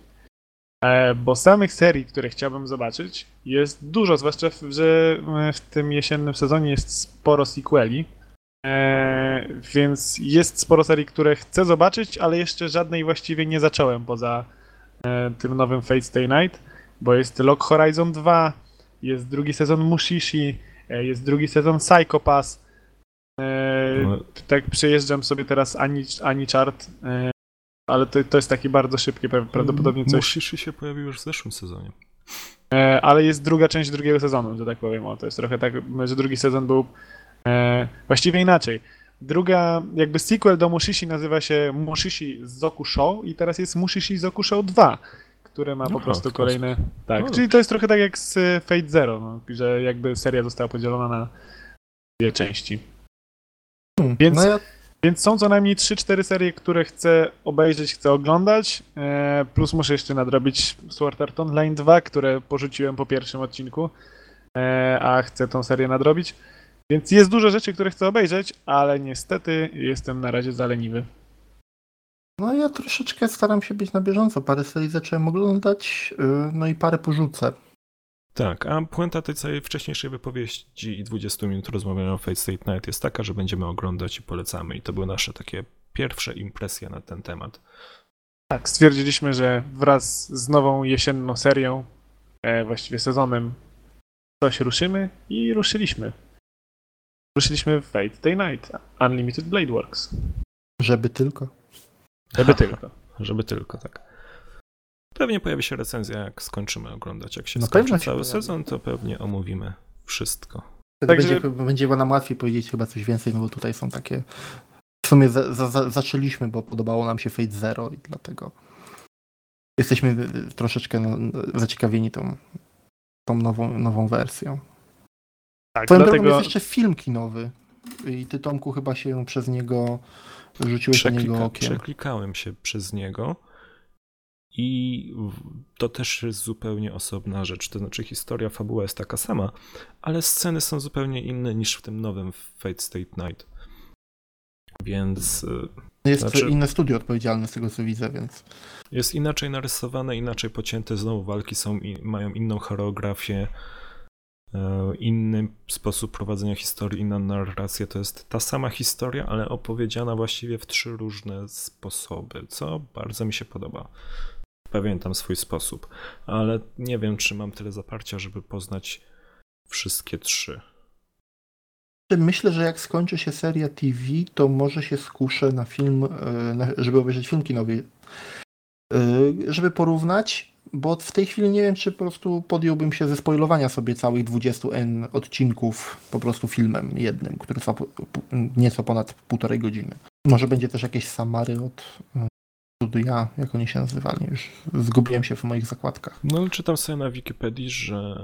E, Bo samych serii, które chciałbym zobaczyć, jest dużo, zwłaszcza, w, że e, w tym jesiennym sezonie jest sporo sequeli. Więc jest sporo serii, które chcę zobaczyć, ale jeszcze żadnej właściwie nie zacząłem poza e, tym nowym Fate Stay Night, bo jest Lock Horizon 2, jest drugi sezon Mushishi, Jest drugi sezon Psycho Pass. E, No. Tak przejeżdżam sobie teraz Ani, Ani Chart, e, ale to, to jest taki bardzo szybkie, pra- prawdopodobnie coś. Mushishi się pojawił już w zeszłym sezonie. E, ale jest druga część drugiego sezonu, że tak powiem. O, to jest trochę tak, że drugi sezon był e, właściwie inaczej. Druga, jakby sequel do Mushishi nazywa się Mushishi Zoku Show i teraz jest Mushishi Zoku Show 2, które ma po Aha, prostu kolejne... Tak, No. czyli to jest trochę tak jak z e, Fate Zero, no, że jakby seria została podzielona na dwie części. Hmm, Więc- No ja Więc są co najmniej 3-4 serie, które chcę obejrzeć, chcę oglądać. E, plus muszę jeszcze nadrobić Sword Art Online 2, które porzuciłem po pierwszym odcinku, e, a chcę tą serię nadrobić. Więc jest dużo rzeczy, które chcę obejrzeć, ale niestety jestem na razie zaleniwy. No ja troszeczkę staram się być na bieżąco. Parę serii zacząłem oglądać, yy, no i parę porzucę. Tak, a puenta tej całej wcześniejszej wypowiedzi i 20 minut rozmawiania o Fate State Night jest taka, że będziemy oglądać i polecamy. I to były nasze takie pierwsze impresje na ten temat. Tak, stwierdziliśmy, że wraz z nową jesienną serią, e, właściwie sezonem, coś ruszymy i ruszyliśmy. Ruszyliśmy w Fate Day Night, Unlimited Blade Works. Żeby tylko. Żeby tylko. Żeby tylko, tak. Pewnie pojawi się recenzja, jak skończymy oglądać. Jak się Na skończy cały pojawi. sezon, to pewnie omówimy wszystko. Wtedy Także- będzie, będzie nam łatwiej powiedzieć chyba coś więcej, no bo tutaj są takie... W sumie za, za, za, zaczęliśmy, bo podobało nam się Fate Zero i dlatego jesteśmy troszeczkę no, zaciekawieni tą, tą nową, nową wersją. Tak, drogą dlatego jest jeszcze film kinowy i ty Tomku chyba się przez niego rzuciłeś na niego Przeklika, okiem. przeklikałem się przez niego i to też jest zupełnie osobna rzecz. To znaczy historia, fabuła jest taka sama, ale sceny są zupełnie inne niż w tym nowym Fate State Night. Więc y, Jest znaczy- inne studio odpowiedzialne z tego co widzę, więc jest inaczej narysowane, inaczej pocięte, znowu walki są i mają inną choreografię, inny sposób prowadzenia historii, inna narracja. To jest ta sama historia, ale opowiedziana właściwie w trzy różne sposoby, co bardzo mi się podoba. Pewien tam swój sposób, ale nie wiem, czy mam tyle zaparcia, żeby poznać wszystkie trzy. Myślę, że jak skończy się seria TV, to może się skuszę na film, e, żeby obejrzeć film kinowy, e, żeby porównać, bo w tej chwili nie wiem, czy po prostu podjąłbym się ze spoilowania sobie całych 20N odcinków po prostu filmem jednym, który trwa nieco ponad półtorej godziny. Może będzie też jakieś samary od e, studia, jak oni się nazywali, już zgubiłem się w moich zakładkach. No ale czytam sobie na Wikipedii, że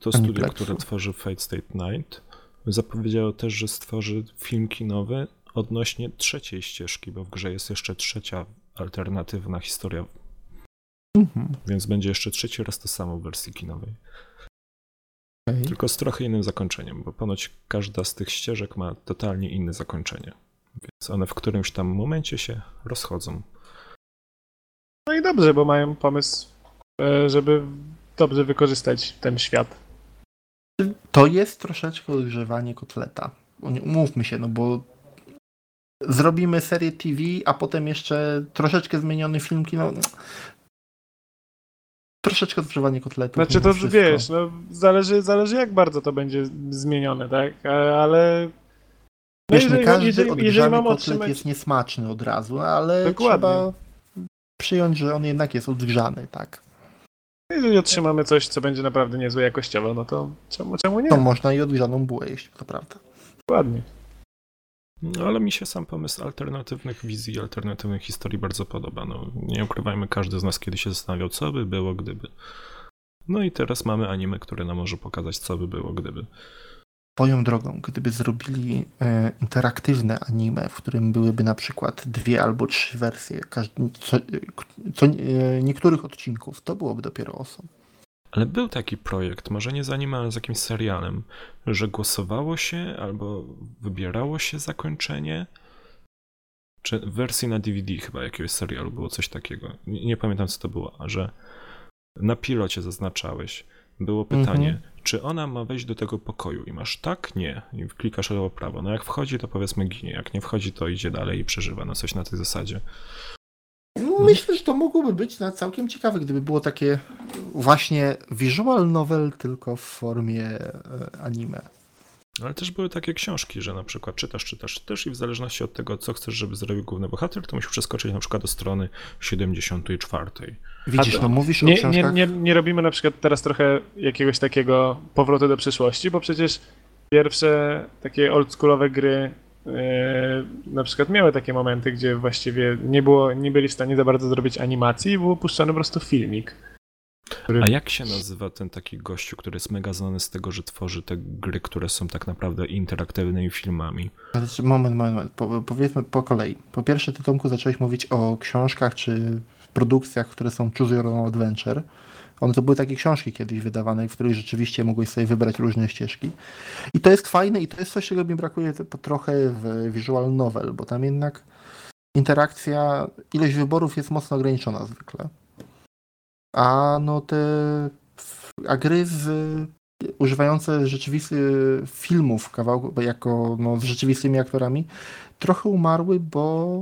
to Ani studio, które tworzy Fate State Night, zapowiedziało też, że stworzy film kinowy odnośnie trzeciej ścieżki, bo w grze jest jeszcze trzecia alternatywna historia, Mhm. więc będzie jeszcze trzeci raz to samo w wersji kinowej. okej. Tylko z trochę innym zakończeniem, bo ponoć każda z tych ścieżek ma totalnie inne zakończenie. Więc one w którymś tam momencie się rozchodzą. No i dobrze, bo mają pomysł, e, żeby dobrze wykorzystać ten świat. To jest troszeczkę odgrzewanie kotleta. Nie- Umówmy się, no bo zrobimy serię TV, a potem jeszcze troszeczkę zmieniony film kino. Troszeczkę odgrzewanie kotletu. Znaczy to wszystko. wiesz, no zależy, zależy jak bardzo to będzie zmienione, tak? Ale no Wiesz, nie każdy jeżeli, jeżeli mam kotlet otrzymać... jest niesmaczny od razu, ale Dokładnie. trzeba przyjąć, że on jednak jest odgrzany, tak. Jeżeli otrzymamy coś, co będzie naprawdę niezłe jakościowo, no to czemu, czemu nie? To można i odgrzaną bułę jeść, to prawda. Dokładnie. No, ale mi się sam pomysł alternatywnych wizji, alternatywnych historii bardzo podoba. No, nie ukrywajmy, każdy z nas kiedyś się zastanawiał, co by było, gdyby. No i teraz mamy anime, które nam może pokazać, co by było, gdyby. Swoją drogą, gdyby zrobili e, interaktywne anime, w którym byłyby na przykład dwie albo trzy wersje każdy, co, co, e, niektórych odcinków, to byłoby dopiero awesome. Ale był taki projekt, może nie z anime, ale z jakimś serialem, że głosowało się albo wybierało się zakończenie. Czy w wersji na DVD chyba jakiegoś serialu było coś takiego. Nie, nie pamiętam co to było, a że na pilocie zaznaczałeś. Było pytanie, Mhm. czy ona ma wejść do tego pokoju i masz tak? Nie. I klikasz lewo prawo. No jak wchodzi, to powiedzmy ginie. Jak nie wchodzi, to idzie dalej i przeżywa. No coś na tej zasadzie. Myślę, że to mogłoby być na całkiem ciekawe, gdyby było takie właśnie visual novel, tylko w formie e, anime. Ale też były takie książki, że na przykład czytasz, czytasz, czytasz i w zależności od tego, co chcesz, żeby zrobił główny bohater, to musisz przeskoczyć na przykład do strony 74. Widzisz, to- no mówisz o Nie, nie, książkach... nie, nie robimy na przykład teraz trochę jakiegoś takiego powrotu do przyszłości, bo przecież pierwsze takie oldschoolowe gry na przykład miały takie momenty, gdzie właściwie nie, było, nie byli w stanie za bardzo zrobić animacji i był puszczany po prostu filmik. Który... A jak się nazywa ten taki gościu, który jest mega znany z tego, że tworzy te gry, które są tak naprawdę interaktywnymi filmami? Znaczy, Moment, moment, moment. Po, powiedzmy po kolei. Po pierwsze, ty Tomku zacząłeś mówić o książkach czy produkcjach, które są Choose Your Own Adventure. One to były takie książki kiedyś wydawane, w których rzeczywiście mogłeś sobie wybrać różne ścieżki. I to jest fajne i to jest coś, czego mi brakuje trochę w visual novel, bo tam jednak interakcja, ilość wyborów jest mocno ograniczona zwykle. A no te a gry z używające rzeczywistych filmów kawałku, jako no, z rzeczywistymi aktorami, trochę umarły, bo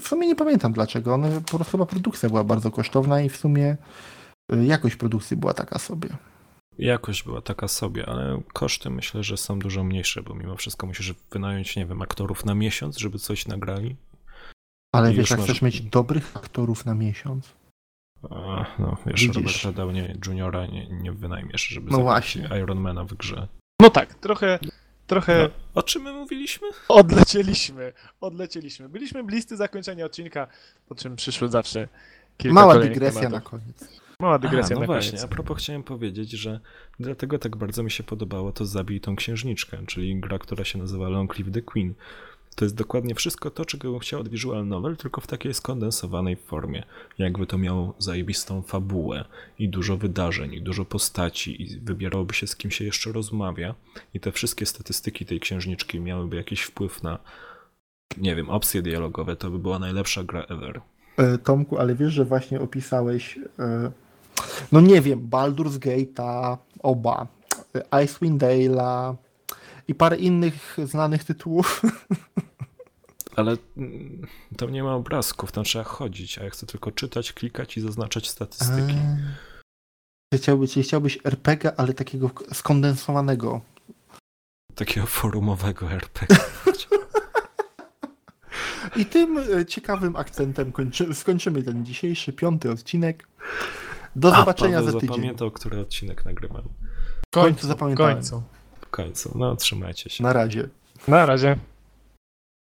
w sumie nie pamiętam dlaczego. One, po prostu chyba produkcja była bardzo kosztowna i w sumie jakość produkcji była taka sobie. Jakość była taka sobie, ale koszty myślę, że są dużo mniejsze, bo mimo wszystko musisz wynająć, nie wiem, aktorów na miesiąc, żeby coś nagrali. Ale I wiesz, jak masz- chcesz mieć dobrych aktorów na miesiąc. A, no, wiesz, Widzisz. Roberta Juniora nie, nie wynajmiesz, żeby No właśnie. Ironmana w grze. No tak, trochę, trochę No, o czym my mówiliśmy? odlecieliśmy, odlecieliśmy. Byliśmy bliscy zakończenia odcinka, po czym przyszły zawsze kilka Mała dygresja na tematów. koniec. Mała dygresja no na właśnie, koniec. a propos chciałem powiedzieć, że dlatego tak bardzo mi się podobało to Zabij tą księżniczkę, czyli gra, która się nazywa Long Live the Queen. To jest dokładnie wszystko to, czego bym chciał od visual novel, tylko w takiej skondensowanej formie. Jakby to miało zajebistą fabułę i dużo wydarzeń, i dużo postaci, i wybierałoby się z kim się jeszcze rozmawia, i te wszystkie statystyki tej księżniczki miałyby jakiś wpływ na, nie wiem, opcje dialogowe, to by była najlepsza gra ever. E, Tomku, ale wiesz, że właśnie opisałeś, e, no nie wiem, Baldur's Gate'a, oba, Icewind Dale'a i parę innych znanych tytułów. Ale mm, tam nie ma obrazków, tam trzeba chodzić, a ja chcę tylko czytać, klikać i zaznaczać statystyki. Eee. Chciałbyś, chciałbyś RPG, ale takiego skondensowanego. Takiego forumowego RPG. I tym e, ciekawym akcentem kończy, skończymy ten dzisiejszy piąty odcinek. Do zobaczenia Paweł za tydzień. zapamiętał, który odcinek nagrywam. W końcu zapamiętałem. końcu. W końcu. No, trzymajcie się. Na razie. Na razie.